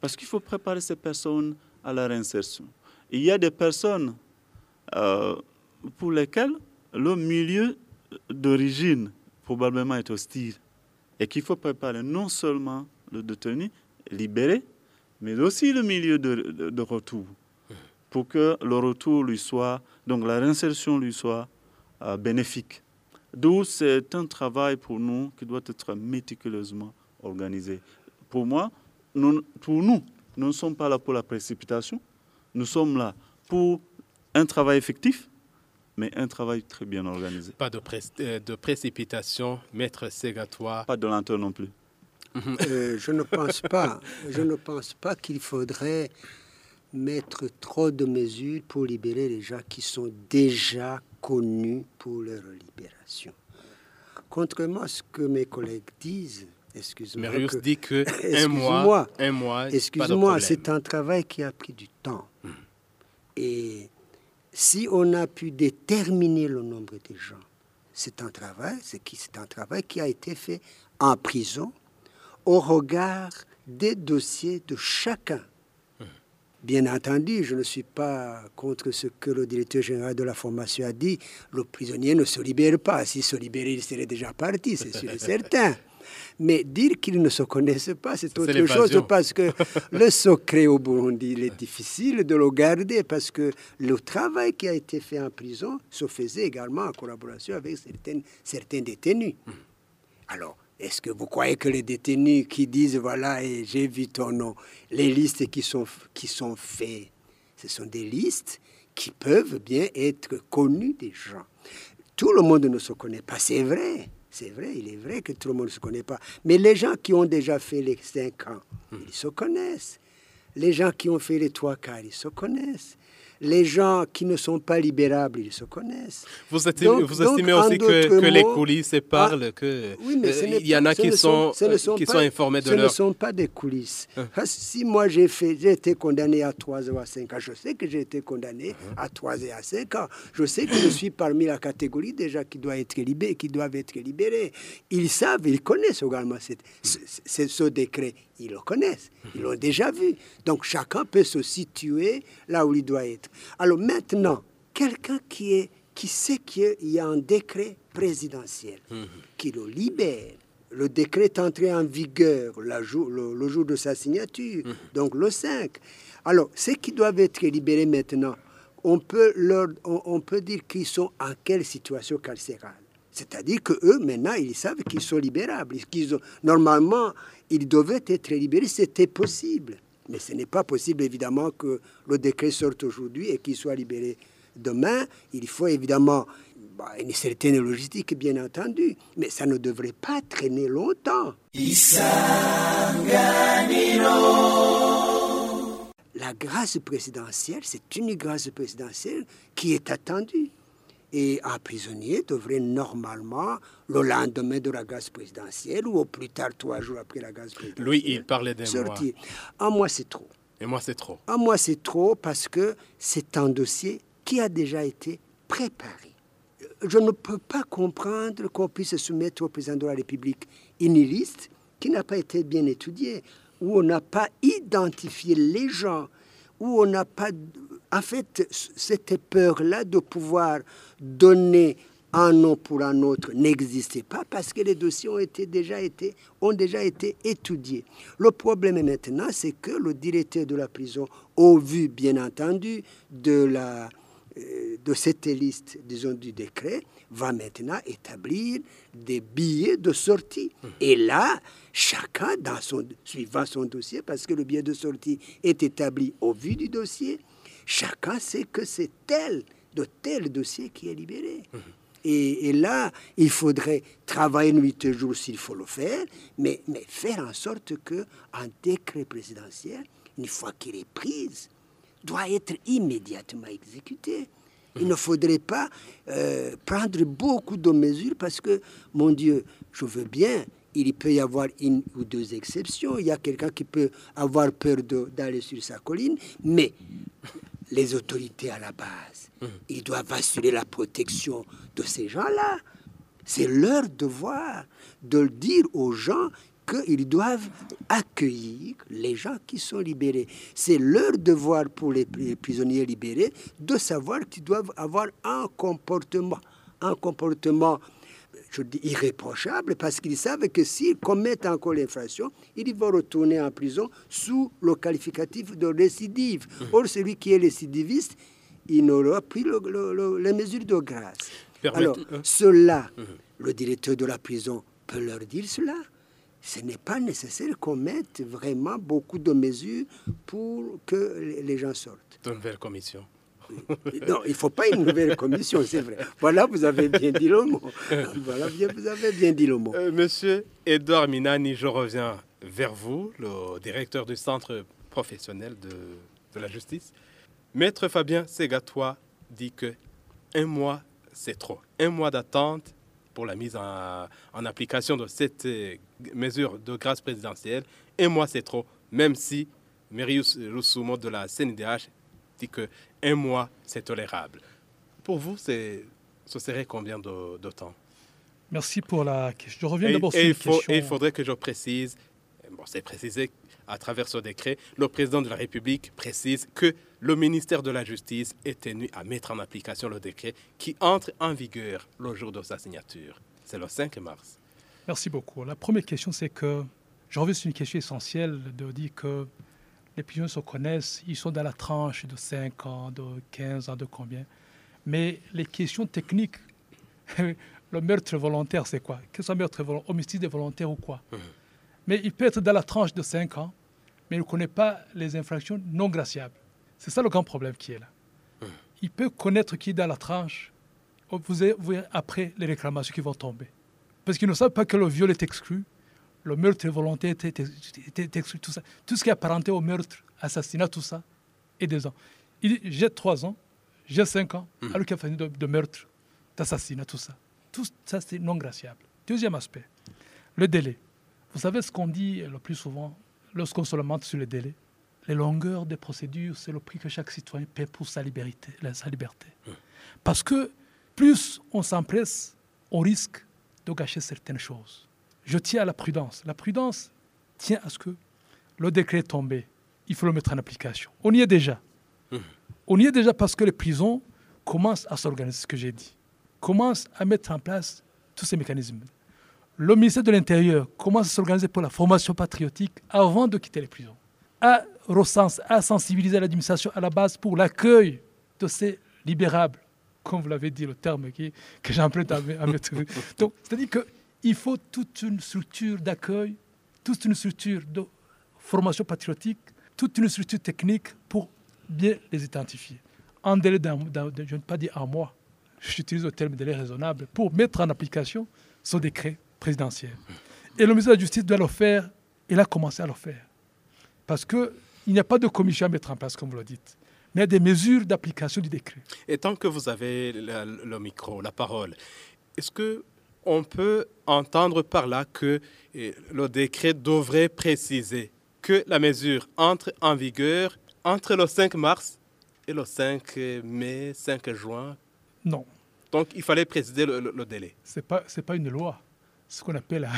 Parce qu'il faut préparer ces personnes à la réinsertion. Il y a des personnes euh, pour lesquelles le milieu d'origine probablement est hostile et qu'il faut préparer non seulement le détenu libéré, mais aussi le milieu de, de- de retour pour que le retour lui soit, donc la réinsertion lui soit euh, bénéfique. D'où c'est un travail pour nous qui doit être méticuleusement organisé. Pour moi, nous- pour nous, nous ne sommes pas là pour la précipitation, nous sommes là pour un travail effectif, mais un travail très bien organisé. Pas de, pré- euh, de précipitation, maître ségatoire. Pas de lenteur non plus. Euh, je ne pense pas. Je ne pense pas qu'il faudrait mettre trop de mesures pour libérer les gens qui sont déjà connus pour leur libération. Contrairement à ce que mes collègues disent, excuse-moi. Que- dit que un mois, un mois, Excuse-moi, problème. c'est un travail qui a pris du temps. Et si on a pu déterminer le nombre de gens, c'est un travail, c'est un travail qui a été fait en prison au regard des dossiers de chacun. Bien entendu, je ne suis pas contre ce que le directeur général de la formation a dit. Le prisonnier ne se libère pas. S'il se libérait, il serait déjà parti, c'est sûr et certain. Mais dire qu'ils ne se connaissent pas, c'est autre chose parce que le secret au Burundi, il est difficile de le garder parce que le travail qui a été fait en prison se faisait également en collaboration avec certaines, certains détenus. Alors, est-ce que vous croyez que les détenus qui disent, voilà, et j'ai vu ton nom, les listes qui sont, qui sont faites, ce sont des listes qui peuvent bien être connues des gens. Tout le monde ne se connaît pas, c'est vrai. C'est vrai, il est vrai que tout le monde ne se connaît pas. Mais les gens qui ont déjà fait les cinq ans, ils se connaissent. Les gens qui ont fait les trois quarts, ils se connaissent. Les gens qui ne sont pas libérables, ils se connaissent. Vous estimez, Donc- vous donc, estimez en aussi que, les coulisses ah, parlent, que Oui, mais ce euh, il y en a ce qui ne sont, ce ne euh, sont qui pas- sont informés de Ce ne leur... sont pas des coulisses. Parce que si moi j'ai été condamné à 3 ou à 5 ans, je sais que j'ai été condamné Uh-huh. à 3 et à 5 ans. Je sais que je suis parmi la catégorie des gens qui doivent être libérés. Qui doivent être libérés. Ils savent, ils connaissent également ce, ce- ce décret. Ils le connaissent, ils l'ont déjà vu. Donc chacun peut se situer là où il doit être. Alors maintenant, quelqu'un qui, est, qui sait qu'il y a un décret présidentiel qui le libère, le décret est entré en vigueur la jour- le, le jour de sa signature, donc le 5. Alors, ceux qui doivent être libérés maintenant, on peut, leur, on, on peut dire qu'ils sont en quelle situation carcérale C'est-à-dire que eux maintenant, ils savent qu'ils sont libérables. qu'ils ont, normalement, ils devaient être libérés, c'était possible. Mais ce n'est pas possible, évidemment, que le décret sorte aujourd'hui et qu'ils soient libérés demain. Il faut évidemment bah, une certaine logistique, bien entendu, mais ça ne devrait pas traîner longtemps. La grâce présidentielle, c'est une grâce présidentielle qui est attendue. Et un prisonnier devrait normalement, le lendemain de la grâce présidentielle, ou au plus tard trois jours après la grâce présidentielle, Lui, il parlait d'un mois. Un mois, c'est trop. Et moi, c'est trop. Un mois, c'est trop parce que c'est un dossier qui a déjà été préparé. Je ne peux pas comprendre qu'on puisse soumettre au président de la République une liste qui n'a pas été bien étudiée, où on n'a pas identifié les gens, où on n'a pas... En fait, cette peur-là de pouvoir donner un nom pour un autre n'existait pas parce que les dossiers ont, été déjà été, ont déjà été étudiés. Le problème maintenant, c'est que le directeur de la prison, au vu bien entendu de, la, euh, de cette liste, disons, du décret, va maintenant établir des billets de sortie. Et là, chacun, dans son, suivant son dossier, parce que le billet de sortie est établi au vu du dossier, chacun sait que c'est tel, de tel dossier qui est libéré. Et, et là, il faudrait travailler nuit et jour s'il faut le faire, mais, mais faire en sorte que un décret présidentiel, une fois qu'il est pris, doit être immédiatement exécuté. Il ne faudrait pas euh, prendre beaucoup de mesures parce que, mon Dieu, je veux bien, il peut y avoir une ou deux exceptions. Il y a quelqu'un qui peut avoir peur d'aller sur sa colline, mais les autorités à la base, ils doivent assurer la protection de ces gens-là. C'est leur devoir de dire aux gens qu'ils doivent accueillir les gens qui sont libérés. C'est leur devoir pour les pri- prisonniers libérés de savoir qu'ils doivent avoir un comportement, un comportement, je dis irréprochable, parce qu'ils savent que s'ils commettent encore l'infraction, ils vont retourner en prison sous le qualificatif de récidive. Or, celui qui est récidiviste, il n'aura pris le- le- le- les mesures de grâce. Permettez- Alors, hein. cela, le directeur de la prison peut leur dire cela. Ce n'est pas nécessaire qu'on mette vraiment beaucoup de mesures pour que les- gens sortent. Commission. Non, il ne faut pas une nouvelle commission, c'est vrai. Voilà, vous avez bien dit le mot. Voilà, vous avez bien dit le mot. Euh, monsieur Edouard Minani, je reviens vers vous, le directeur du centre professionnel de, la justice. Maître Fabien Ségatois dit que un mois, c'est trop. Un mois d'attente pour la mise en, application de cette euh, mesure de grâce présidentielle. Un mois, c'est trop, même si Mérius Roussoumot de la CNDH dit que un mois, c'est tolérable. Pour vous, c'est, ce serait combien de- de temps? Merci pour la question. Je reviens d'abord sur et une il, faut- question. et il faudrait que je précise, bon, c'est précisé à travers ce décret, le président de la République précise que le ministère de la Justice est tenu à mettre en application le décret qui entre en vigueur le jour de sa signature. C'est le 5 mars. Merci beaucoup. La première question, c'est que je reviens sur une question essentielle de dire que les prisonniers se connaissent, ils sont dans la tranche de 5 ans, de 15 ans, de combien. Mais les questions techniques, le meurtre volontaire, c'est quoi? Que ce soit meurtre volontaire, homicide volontaire ou quoi Mais il peut être dans la tranche de 5 ans, mais il ne connaît pas les infractions non graciables. C'est ça le grand problème qui est là. Il peut connaître qui est dans la tranche, vous avez- vous verrez après les réclamations qui vont tomber. Parce qu'ils ne savent pas que le viol est exclu, le meurtre volontaire tout ça. Tout ce qui est apparenté au meurtre, assassinat, tout ça, est deux ans. Il dit, j'ai trois ans, j'ai cinq ans, alors qu'il y a fait de, de meurtre, d'assassinat, tout ça. Tout ça, c'est non graciable. Deuxième aspect, le délai. Vous savez ce qu'on dit le plus souvent lorsqu'on se lamente sur le délai Les longueurs des procédures, c'est le prix que chaque citoyen paie pour sa liberté. Sa liberté. Parce que plus on s'empresse, on risque de gâcher certaines choses. Je tiens à la prudence. La prudence tient à ce que le décret est tombé. Il faut le mettre en application. On y est déjà. On y est déjà parce que les prisons commencent à s'organiser, ce que j'ai dit. Commencent à mettre en place tous ces mécanismes. Le ministère de l'Intérieur commence à s'organiser pour la formation patriotique avant de quitter les prisons. À recenser, à sensibiliser l'administration à la base pour l'accueil de ces libérables, comme vous l'avez dit, le terme qui, que j'emprunte à, à mettre. Donc, c'est-à-dire qu'il faut toute une structure d'accueil, toute une structure de formation patriotique, toute une structure technique pour bien les identifier. En délai d'un, je ne pas dire un mois, j'utilise le terme délai raisonnable, pour mettre en application ce décret présidentiel. Et le ministre de la Justice doit le faire, il a commencé à le faire. Parce qu'il n'y a pas de commission à mettre en place, comme vous le dites, mais il des mesures d'application du décret. Et tant que vous avez le micro, la parole, est-ce que on peut entendre par là que eh, le décret devrait préciser que la mesure entre en vigueur entre le 5 mars et le 5 mai, 5 juin Non. Donc il fallait préciser le, le- le délai. Ce n'est pas une loi. Ce qu'on appelle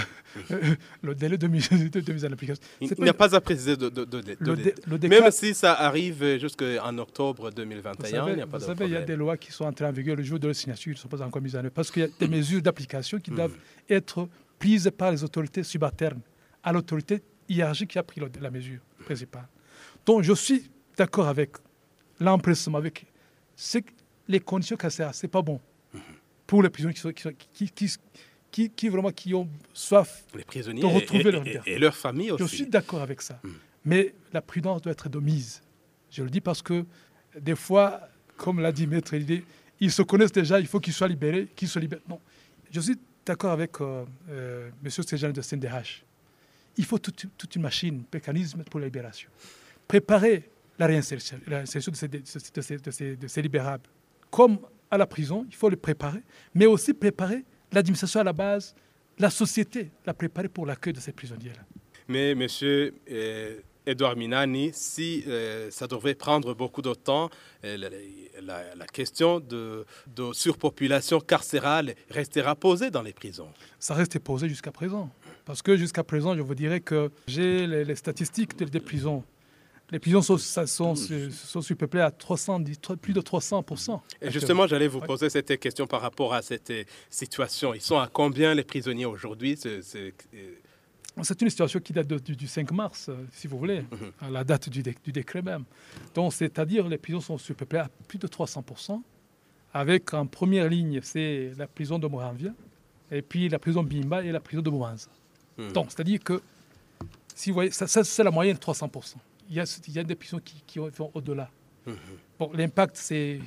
euh, le délai de mise, de- de mise en application. Il n'y a pas à préciser de, de- de- de- le, dé- le décret- Même si ça arrive jusqu'en octobre Vous 2021, savez, il n'y a pas vous de savez, il y a des lois qui sont entrées en vigueur le jour de leur signature, qui ne sont pas encore mises en œuvre, parce qu'il y a des mesures d'application Hmm. qui doivent être prises par les autorités subalternes à l'autorité hiérarchique qui a pris la mesure principale. Donc, je suis d'accord avec l'empressement, avec les conditions carcérales, ce n'est pas bon Hmm. pour les prisonniers qui, sont- qui, sont- qui, qui, qui- qui vraiment qui ont soif Les prisonniers de et- retrouver et, leur liberté. et leurs familles aussi. je suis d'accord avec ça. Mais la prudence doit être de mise. Je le dis parce que des fois, comme l'a dit Maître Elie, ils se connaissent déjà, il faut qu'ils soient libérés, qu'ils se libèrent. Non. Je suis d'accord avec euh, euh, M. Stéjan de CNDH. Il faut toute, toute une machine, un mécanisme pour la libération. Préparer la réinsertion, la réinsertion de, ces, de, ces, de ces- de ces- de ces libérables. Comme à la prison, il faut le préparer, mais aussi préparer l'administration à la base, la société, la préparer pour l'accueil de ces prisonniers-là. Mais monsieur euh, Edouard Minani, si euh, ça devrait prendre beaucoup de temps, euh, la, question de, de surpopulation carcérale restera posée dans les prisons. ça reste posé jusqu'à présent. Parce que jusqu'à présent, je vous dirais que j'ai les, les statistiques des prisons. Les prisons sont, sont, à 310, tro- plus de 300 Et justement, j'allais vous poser cette question par rapport à cette euh, situation. Ils sont à combien les prisonniers aujourd'hui? C'est- euh, C'est une situation qui date de- du, du 5 mars, euh, si vous voulez, à la date du, dé- du décret même. Donc, c'est-à-dire les prisons sont surpeuplées à plus de 300 avec en première ligne, c'est la prison de Moranvia, et puis la prison Bimba et la prison de Mouanza. Mhm. Donc, c'est-à-dire que, si vous voyez, ça, ça, c'est la moyenne 300 il y, a, il y a des prisons qui, qui vont au-delà. Bon, l'impact, c'est,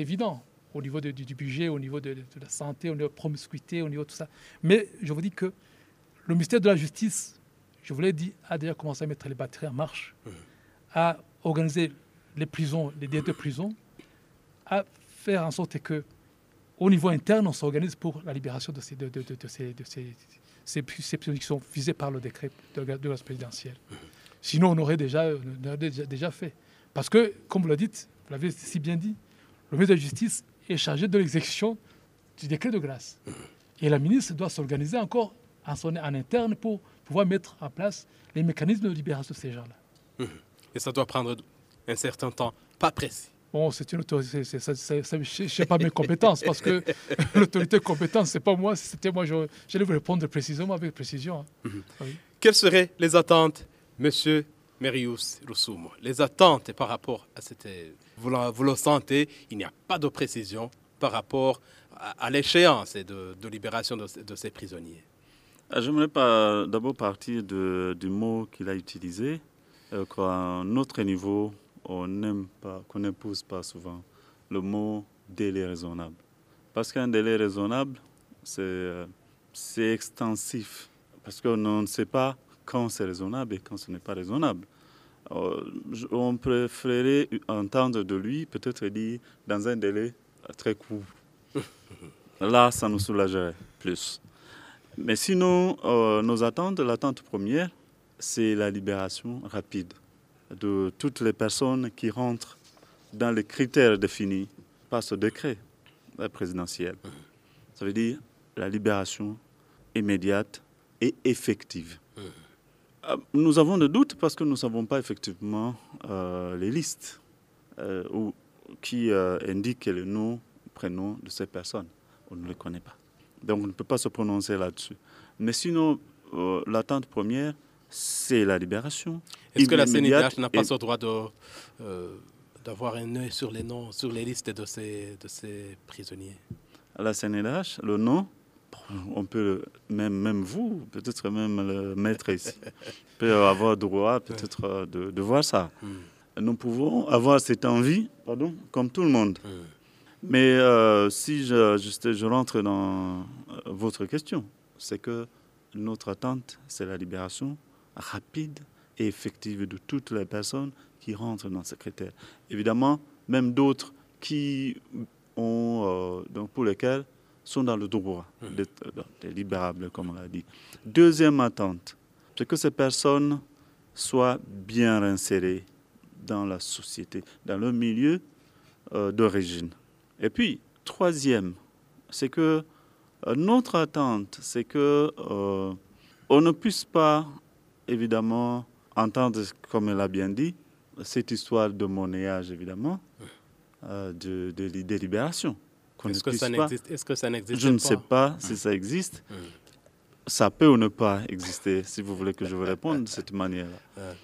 évident au niveau de- du, du budget, au niveau de, de la santé, au niveau de la promiscuité, au niveau de tout ça. Mais je vous dis que le ministère de la Justice, je vous l'ai dit, a déjà commencé à mettre les batteries en marche, à organiser les prisons, les directeurs de prison, à faire en sorte que, au niveau interne, on s'organise pour la libération de ces, de, de- de- de ces, de ces, ces, ces prisonniers qui sont visés par le décret de, la- de la présidentielle. Sinon, on aurait déjà, on aurait déjà, déjà fait. Parce que, comme vous le dites, vous l'avez si bien dit, le ministre de la Justice est chargé de l'exécution du décret de grâce. Et la ministre doit s'organiser encore en, son, en interne pour pouvoir mettre en place les mécanismes de libération de ces gens-là. et ça doit prendre un certain temps, pas précis. Bon, c'est une autorité, je ne sais pas mes compétences, parce que l'autorité compétence, c'est pas moi, si c'était moi, j'allais vous répondre précisément avec précision. hein. Oui. Quelles seraient les attentes, Monsieur Merius Roussoum Les attentes par rapport à cette... Vous le, sentez, il n'y a pas de précision par rapport à, l'échéance de, de libération de, ces prisonniers. Ah, J'aimerais d'abord partir du mot qu'il a utilisé, euh, qu'à un autre niveau, on n'aime pas, qu'on n'impose pas souvent le mot délai raisonnable. Parce qu'un délai raisonnable, c'est euh, c'est extensif. Parce qu'on ne sait pas quand c'est raisonnable et quand ce n'est pas raisonnable. Euh, on préférerait entendre de lui peut-être dire dans un délai très court. Là, ça nous soulagerait plus. Mais sinon, euh, nos attentes, l'attente première, c'est la libération rapide de toutes les personnes qui rentrent dans les critères définis par ce décret présidentiel. Ça veut dire la libération immédiate et effective. Euh, Nous avons des doutes parce que nous ne savons pas effectivement euh, les listes euh, où- qui euh, indiquent le nom, prénom de ces personnes. On ne les connaît pas. Donc on ne peut pas se prononcer là-dessus. Mais sinon, l'attente première, c'est la libération. Est-ce que la CNDH n'a pas ce droit d'avoir un œil sur les noms, sur les listes de ces, de ces prisonniers? La CNDH, le nom, on peut, même, même vous, peut-être même le maître ici, peut avoir droit peut-être de, de voir ça. Hmm. Nous pouvons avoir cette envie, pardon, comme tout le monde. Hmm. Mais euh, si je, rentre dans euh, votre question, c'est que notre attente, c'est la libération rapide et effective de toutes les personnes qui rentrent dans ces critères. Évidemment, même d'autres qui ont, euh, donc pour lesquels sont dans le droit libérables, comme on l'a dit. Deuxième attente, c'est que ces personnes soient bien réinsérées dans la société, dans le milieu euh, d'origine. Et puis, troisième, c'est que euh, notre attente, c'est que euh, on ne puisse pas, évidemment, entendre, comme elle a bien dit, cette histoire de monnayage, évidemment, de, de, de délibération. Qu'on Est-ce que, ça n'existe- est-ce que ça n'existe Je ne sais pas si ça existe. Mm. Ça peut ou ne pas exister, si vous voulez que je vous réponde de cette manière-là. Ouais.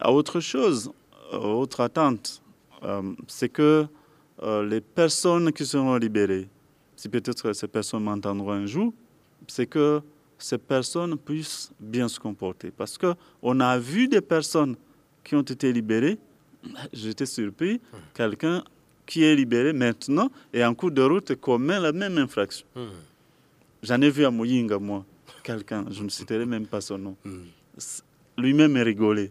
À autre chose, euh, autre attente, euh, c'est que euh, les personnes qui seront libérées, si peut-être ces personnes m'entendront un jour, c'est que ces personnes puissent bien se comporter. Parce qu'on a vu des personnes qui ont été libérées, j'étais surpris, quelqu'un qui est libéré maintenant et en cours de route commet la même infraction. Hmm. J'en ai vu à Moyinga, moi, quelqu'un, je ne citerai même pas son nom. Hmm. Lui-même est rigolé.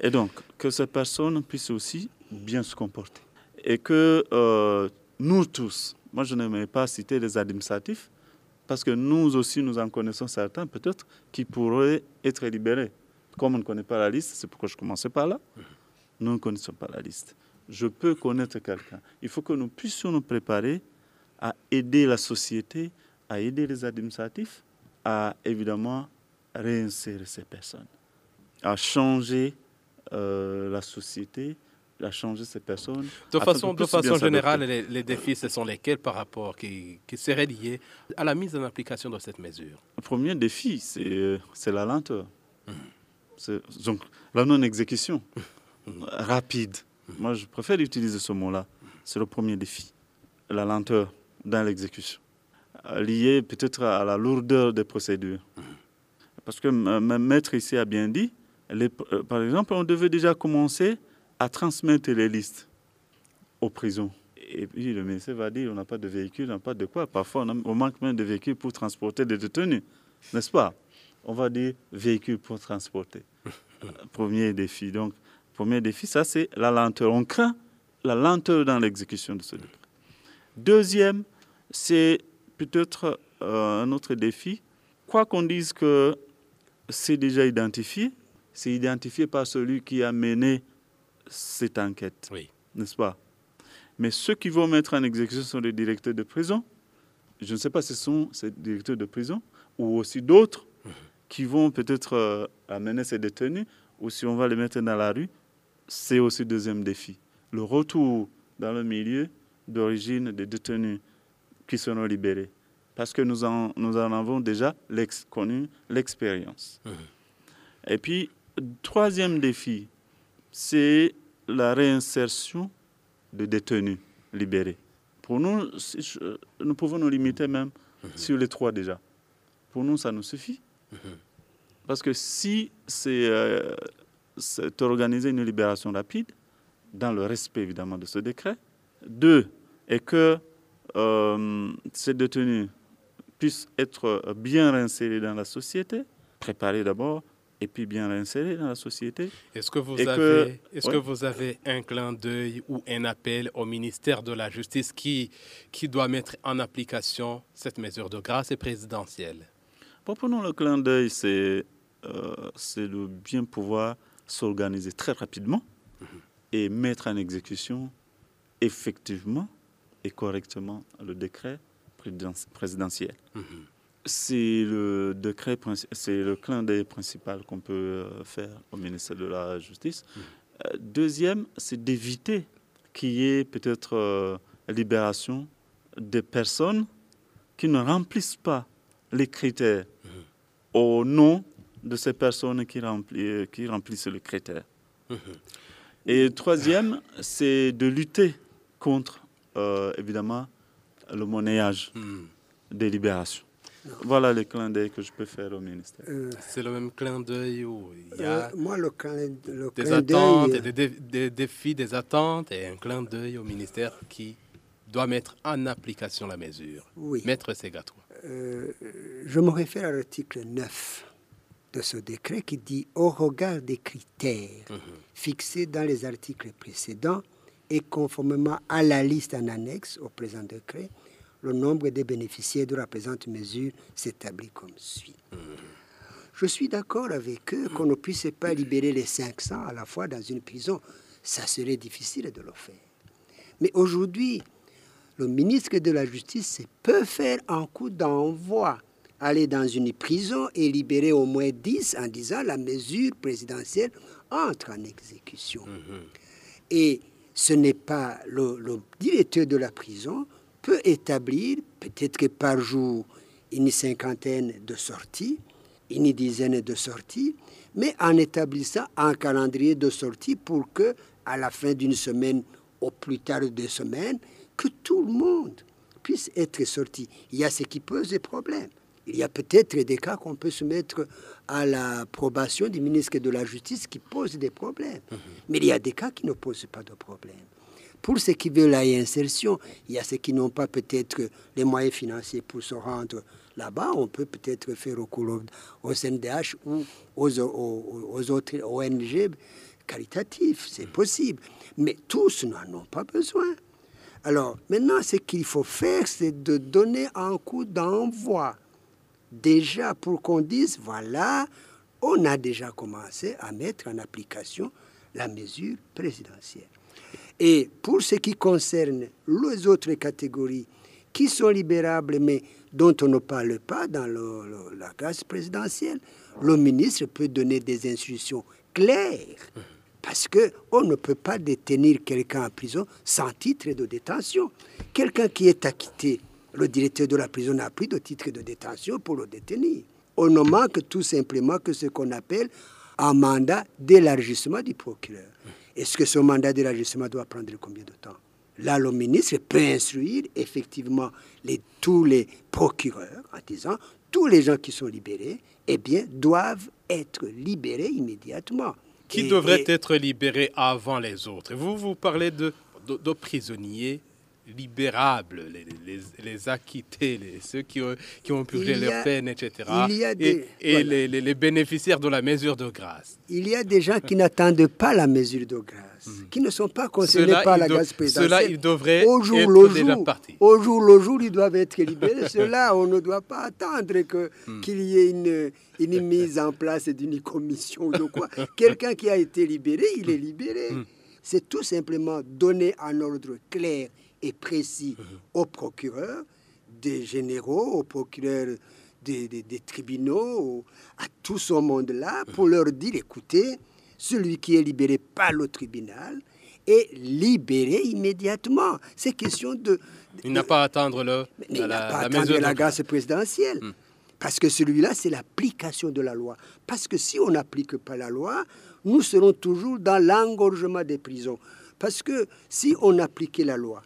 Et donc, que ces personnes puissent aussi bien se comporter. Et que euh, nous tous, moi je n'aimais pas citer les administratifs, parce que nous aussi, nous en connaissons certains, peut-être, qui pourraient être libérés. Comme on ne connaît pas la liste, c'est pourquoi je commençais par là, nous ne connaissons pas la liste. Je peux connaître quelqu'un. Il faut que nous puissions nous préparer à aider la société, à aider les administratifs, à évidemment réinsérer ces personnes, à changer euh, la société, à changer ces personnes. De façon, de générale, les, les défis, ce sont lesquels par rapport qui, qui seraient liés à la mise en application de cette mesure? Le premier défi, c'est c'est la lenteur. C'est- Donc, la non-exécution rapide. Moi, je préfère utiliser ce mot-là. C'est le premier défi. La lenteur dans l'exécution. Euh, Liée peut-être à la lourdeur des procédures. Parce que m- m- maître ici a bien dit, euh, par exemple, on devait déjà commencer à transmettre les listes aux prisons. Et puis le ministère va dire on n'a pas de véhicule, on n'a pas de quoi. Parfois, on, on manque même de véhicules pour transporter des détenus, n'est-ce pas? On va dire véhicules pour transporter. Euh, Premier défi. Donc, premier défi, ça c'est la lenteur. On craint la lenteur dans l'exécution de ce décret. Deuxième, c'est peut-être euh, un autre défi. Quoi qu'on dise que c'est déjà identifié, c'est identifié par celui qui a mené cette enquête Oui. n'est-ce pas? Mais ceux qui vont mettre en exécution sont les directeurs de prison. Je ne sais pas si ce sont ces directeurs de prison ou aussi d'autres qui vont peut-être euh, amener ces détenus ou si on va les mettre dans la rue. C'est aussi le deuxième défi. Le retour dans le milieu d'origine des détenus qui seront libérés. Parce que nous en, nous en avons déjà l'ex- connu l'expérience. Et puis, troisième défi, c'est la réinsertion de détenus libérés. Pour nous, nous pouvons nous limiter même sur les trois déjà. Pour nous, ça nous suffit. Parce que si c'est euh, c'est organiser une libération rapide, dans le respect évidemment de ce décret, deux, et que euh, ces détenus puissent être bien réinsérés dans la société, préparés d'abord, et puis bien réinsérés dans la société, Est-ce que vous Et que- avez, est-ce que vous avez un clin d'œil ou un appel au ministère de la Justice qui, qui doit mettre en application cette mesure de grâce et présidentielle? Bon, pour nous, le clin d'œil, c'est euh, c'est de bien pouvoir s'organiser très rapidement et mettre en exécution effectivement et correctement le décret présidentiel. C'est le décret, c'est le clin d'œil principal qu'on peut euh, faire au ministère de la Justice. Euh, deuxième, c'est d'éviter qu'il y ait peut-être euh, libération des personnes qui ne remplissent pas les critères au nom de ces personnes qui, qui remplissent les critères. Et troisième, c'est de lutter contre, euh, évidemment, le monnayage Hmm. des libérations. Voilà les clins d'œil que je peux faire au ministère. Euh, C'est le même clin d'œil où il y euh, a moi, le clin, le des clin attentes, et des, dé- des défis, des attentes et un clin d'œil au ministère qui doit mettre en application la mesure. Oui. Maître Segato. Euh, je me réfère à l'article 9 de ce décret qui dit au regard des critères fixés dans les articles précédents et conformément à la liste en annexe au présent décret, le nombre des bénéficiaires de la présente mesure s'établit comme suit. Je suis d'accord avec eux qu'on ne puisse pas libérer les 500 à la fois dans une prison. Ça serait difficile de le faire. Mais aujourd'hui, le ministre de la Justice peut faire un coup d'envoi, aller dans une prison et libérer au moins 10 en disant la mesure présidentielle entre en exécution. Et ce n'est pas le, le directeur de la prison peut établir peut-être que par jour une cinquantaine de sorties, une dizaine de sorties, mais en établissant un calendrier de sorties pour que, à la fin d'une semaine, au plus tard deux semaines, que tout le monde puisse être sorti. Il y a ce qui pose des problèmes. Il y a peut-être des cas qu'on peut se mettre à l'approbation du ministre de la Justice qui posent des problèmes. Mais il y a des cas qui ne posent pas de problème. Pour ceux qui veulent la réinsertion, il y a ceux qui n'ont pas peut-être les moyens financiers pour se rendre là-bas. On peut peut-être faire recours au, CNDH ou aux, aux- aux autres ONG caritatifs. C'est possible. Mais tous n'en ont pas besoin. Alors, maintenant, ce qu'il faut faire, c'est de donner un coup d'envoi. Déjà, pour qu'on dise, voilà, on a déjà commencé à mettre en application la mesure présidentielle. Et pour ce qui concerne les autres catégories qui sont libérables, mais dont on ne parle pas dans la grâce présidentielle, le ministre peut donner des instructions claires. Parce qu'on ne peut pas détenir quelqu'un en prison sans titre de détention. Quelqu'un qui est acquitté, le directeur de la prison n'a plus de titre de détention pour le détenir. On ne manque tout simplement que ce qu'on appelle un mandat d'élargissement du procureur. Est-ce que ce mandat d'élargissement doit prendre combien de temps? Là, le ministre peut instruire effectivement les- tous les procureurs en disant tous les gens qui sont libérés, eh bien, doivent être libérés immédiatement. Qui et- être libéré avant les autres? Vous, vous parlez de, de, de prisonniers libérables, les, les, les acquittés, les- ceux qui ont, qui ont purgé leur peine, etc. il y a et des- et voilà. les, bénéficiaires de la mesure de grâce. Il y a des gens qui n'attendent pas la mesure de grâce, qui ne sont pas concernés par la do- grâce présidentielle. ceux-là, ils devraient au jour être le déjà jour, partis. Au jour le jour, ils doivent être libérés. Ceux-là, on ne doit pas attendre que- Hmm. qu'il y ait une, une mise en place d'une commission ou de quoi. Quelqu'un qui a été libéré, il est libéré. Hmm. C'est tout simplement donner un ordre clair et précis Hmm. aux procureurs, des généraux, aux procureurs des, des- des tribunaux, au- à tout ce monde-là, pour leur dire, écoutez, celui qui est libéré par le tribunal est libéré immédiatement. C'est question de... Il n'a pas à attendre le, Mais la, pas mesure la grâce. présidentielle. Parce que celui-là, c'est l'application de la loi. Parce que si on n'applique pas la loi, nous serons toujours dans l'engorgement des prisons. Parce que si on appliquait la loi,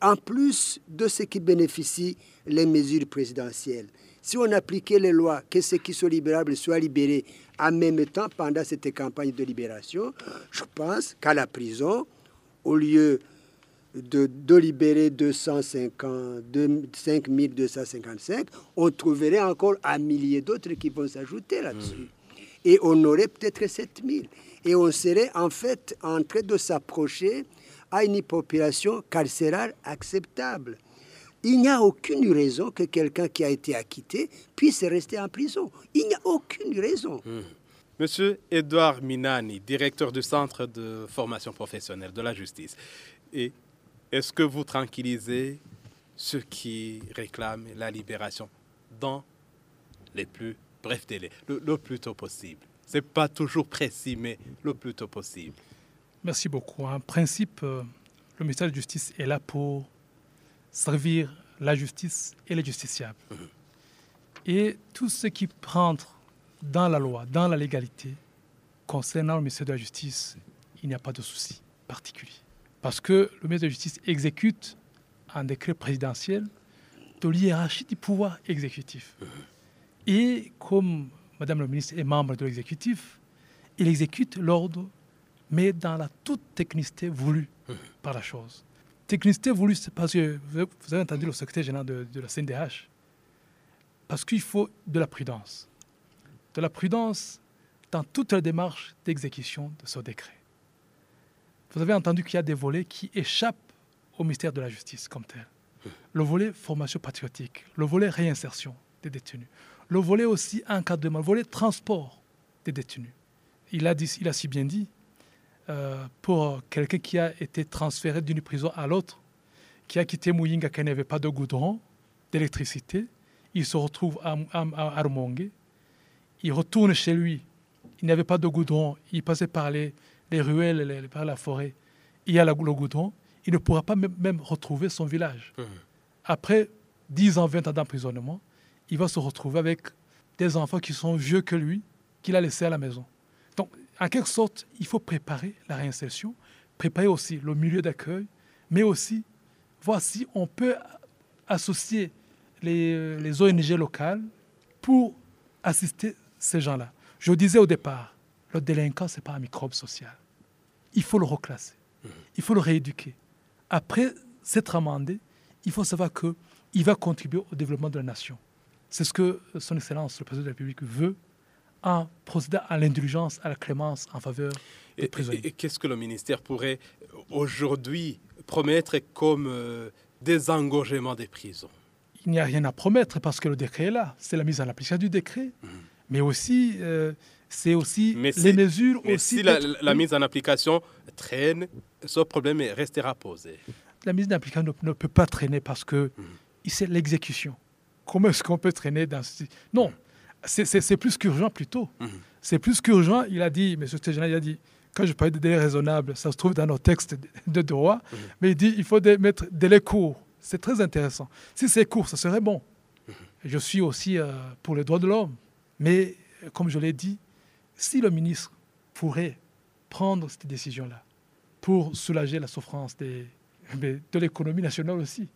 en plus de ce qui bénéficient les mesures présidentielles, si on appliquait les lois, que ceux qui sont libérables soient libérés en même temps pendant cette campagne de libération, je pense qu'à la prison, au lieu de, de libérer 250, deux- 5255, on trouverait encore un millier d'autres qui vont s'ajouter là-dessus. Et on aurait peut-être 7000. Et on serait en fait en train de s'approcher à une population carcérale acceptable. Il n'y a aucune raison que quelqu'un qui a été acquitté puisse rester en prison. Il n'y a aucune raison. Monsieur Edouard Minani, directeur du Centre de formation professionnelle de la justice. Est-ce que vous tranquillisez ceux qui réclament la libération dans les plus brefs délais, le, le plus tôt possible? Ce n'est pas toujours précis, mais le plus tôt possible. Merci beaucoup. En principe, euh, le ministère de la Justice est là pour servir la justice et les justiciables. Et tout ce qui rentre dans la loi, dans la légalité, concernant le ministère de la Justice, il n'y a pas de souci particulier. Parce que le ministère de la Justice exécute un décret présidentiel de l'hiérarchie du pouvoir exécutif. Et comme Madame le ministre est membre de l'exécutif, il exécute l'ordre, mais dans la toute technicité voulue par la chose. technicité voulue, c'est parce que vous avez entendu le secrétaire général de, la CNDH, parce qu'il faut de la prudence. De la prudence dans toute la démarche d'exécution de ce décret. Vous avez entendu qu'il y a des volets qui échappent au ministère de la Justice comme tel. Le volet formation patriotique, le volet réinsertion des détenus, le volet aussi encadrement, le volet transport des détenus. Il a, dit, il a si bien dit, euh, pour quelqu'un qui a été transféré d'une prison à l'autre, qui a quitté Muyinga, qui n'avait pas de goudron, d'électricité, il se retrouve à, à, à Armongue, il retourne chez lui, il n'avait pas de goudron, il passait par les, les ruelles, les- par la forêt, il y a la- le goudron, il ne pourra pas même, retrouver son village. Mhm. Après 10 ans, 20 ans d'emprisonnement, il va se retrouver avec des enfants qui sont vieux que lui, qu'il a laissés à la maison. En quelque sorte, il faut préparer la réinsertion, préparer aussi le milieu d'accueil, mais aussi voir si on peut associer les, les ONG locales pour assister ces gens-là. Je disais au départ, le délinquant, ce n'est pas un microbe social. Il faut le reclasser. Il faut le rééduquer. Après s'être amendé, il faut savoir qu'il va contribuer au développement de la nation. C'est ce que Son Excellence, le président de la République, veut en procédant à l'indulgence, à la clémence en faveur des Et, prisonniers. et- et qu'est-ce que le ministère pourrait aujourd'hui promettre comme euh, désengorgement des prisons? Il n'y a rien à promettre parce que le décret est là. C'est la mise en application du décret. Mais aussi, euh, c'est aussi Mais les si- mesures Mais aussi. si la, mise en application traîne, ce problème est- restera posé. la mise en application ne, ne peut pas traîner parce que c'est l'exécution. Comment est-ce qu'on peut traîner dans ce... Non, c'est plus qu'urgent plutôt. Mhm. C'est plus qu'urgent. Il a dit, M. Stéphane, il a dit, quand je parlais de délai raisonnable, ça se trouve dans nos textes de- droit, mais il dit, il faut mettre délai court. C'est très intéressant. Si c'est court, ça serait bon. Je suis aussi euh, pour les droits de l'homme. Mais, euh, comme je l'ai dit, si le ministre pourrait prendre cette décision-là pour soulager la souffrance des, de l'économie nationale aussi,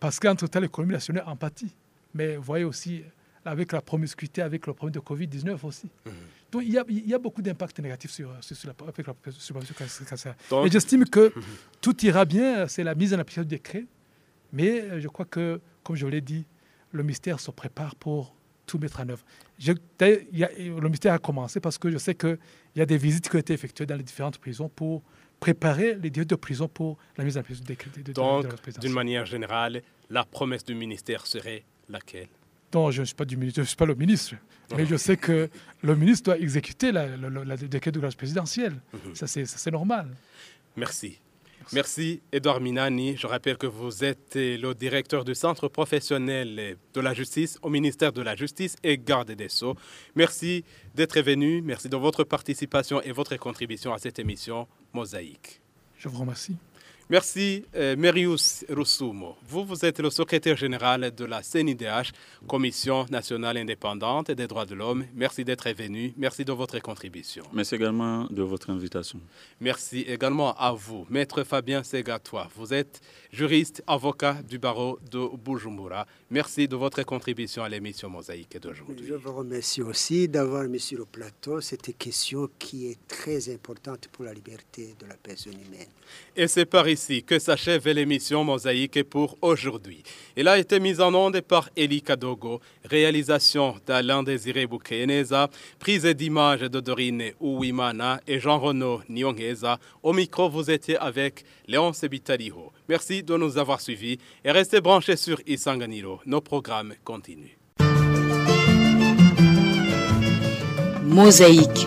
parce qu'entre-temps, l'économie nationale en pâtit. Mais vous voyez aussi, avec la promiscuité, avec le problème de Covid-19 aussi. Donc, il y a, il y a beaucoup d'impacts négatifs sur, sur, sur la, avec la subvention cancer. Donc- Et j'estime que tout ira bien, c'est la mise en application du décret. Mais euh, je crois que, comme je l'ai dit, le ministère se prépare pour tout mettre en œuvre. Je- d'ailleurs, il y a- le ministère a commencé parce que je sais qu'il y a des visites qui ont été effectuées dans les différentes prisons pour préparer les directeurs de prison pour la mise en application du décret. de- de- de- Donc, d'une manière générale, la promesse du ministère serait laquelle? Non, je ne suis pas du ministre, je ne suis pas le ministre, mais je sais que le ministre doit exécuter la- la- décret de grâce présidentielle. Ça, c'est ça, c'est normal. Merci. Merci, Edouard Minani. Je rappelle que vous êtes le directeur du Centre professionnel de la justice au ministère de la Justice et garde des Sceaux. Merci d'être venu. Merci de votre participation et votre contribution à cette émission Mosaïque. Je vous remercie. Merci, euh, Merius Rusumo. Vous, vous êtes le secrétaire général de la CNIDH, Commission nationale indépendante des droits de l'homme. Merci d'être venu. Merci de votre contribution. Merci également de votre invitation. Merci également à vous, Maître Fabien Segatois. Vous êtes juriste, avocat du barreau de Bujumbura. Merci de votre contribution à l'émission Mosaïque d'aujourd'hui. Je vous remercie aussi d'avoir mis sur le plateau cette question qui est très importante pour la liberté de la personne humaine. Et c'est par ici que s'achève l'émission Mosaïque pour aujourd'hui. Elle a été mise en onde par Eli Kadogo, réalisation d'Alain Désiré Boukeneza, prise d'image de Dorine Ouimana et Jean-Renaud Nyongeza. Au micro, vous étiez avec Léon Sebitaliho. Merci de nous avoir suivis et restez branchés sur Isanganiro. Nos programmes continuent. Mosaïque.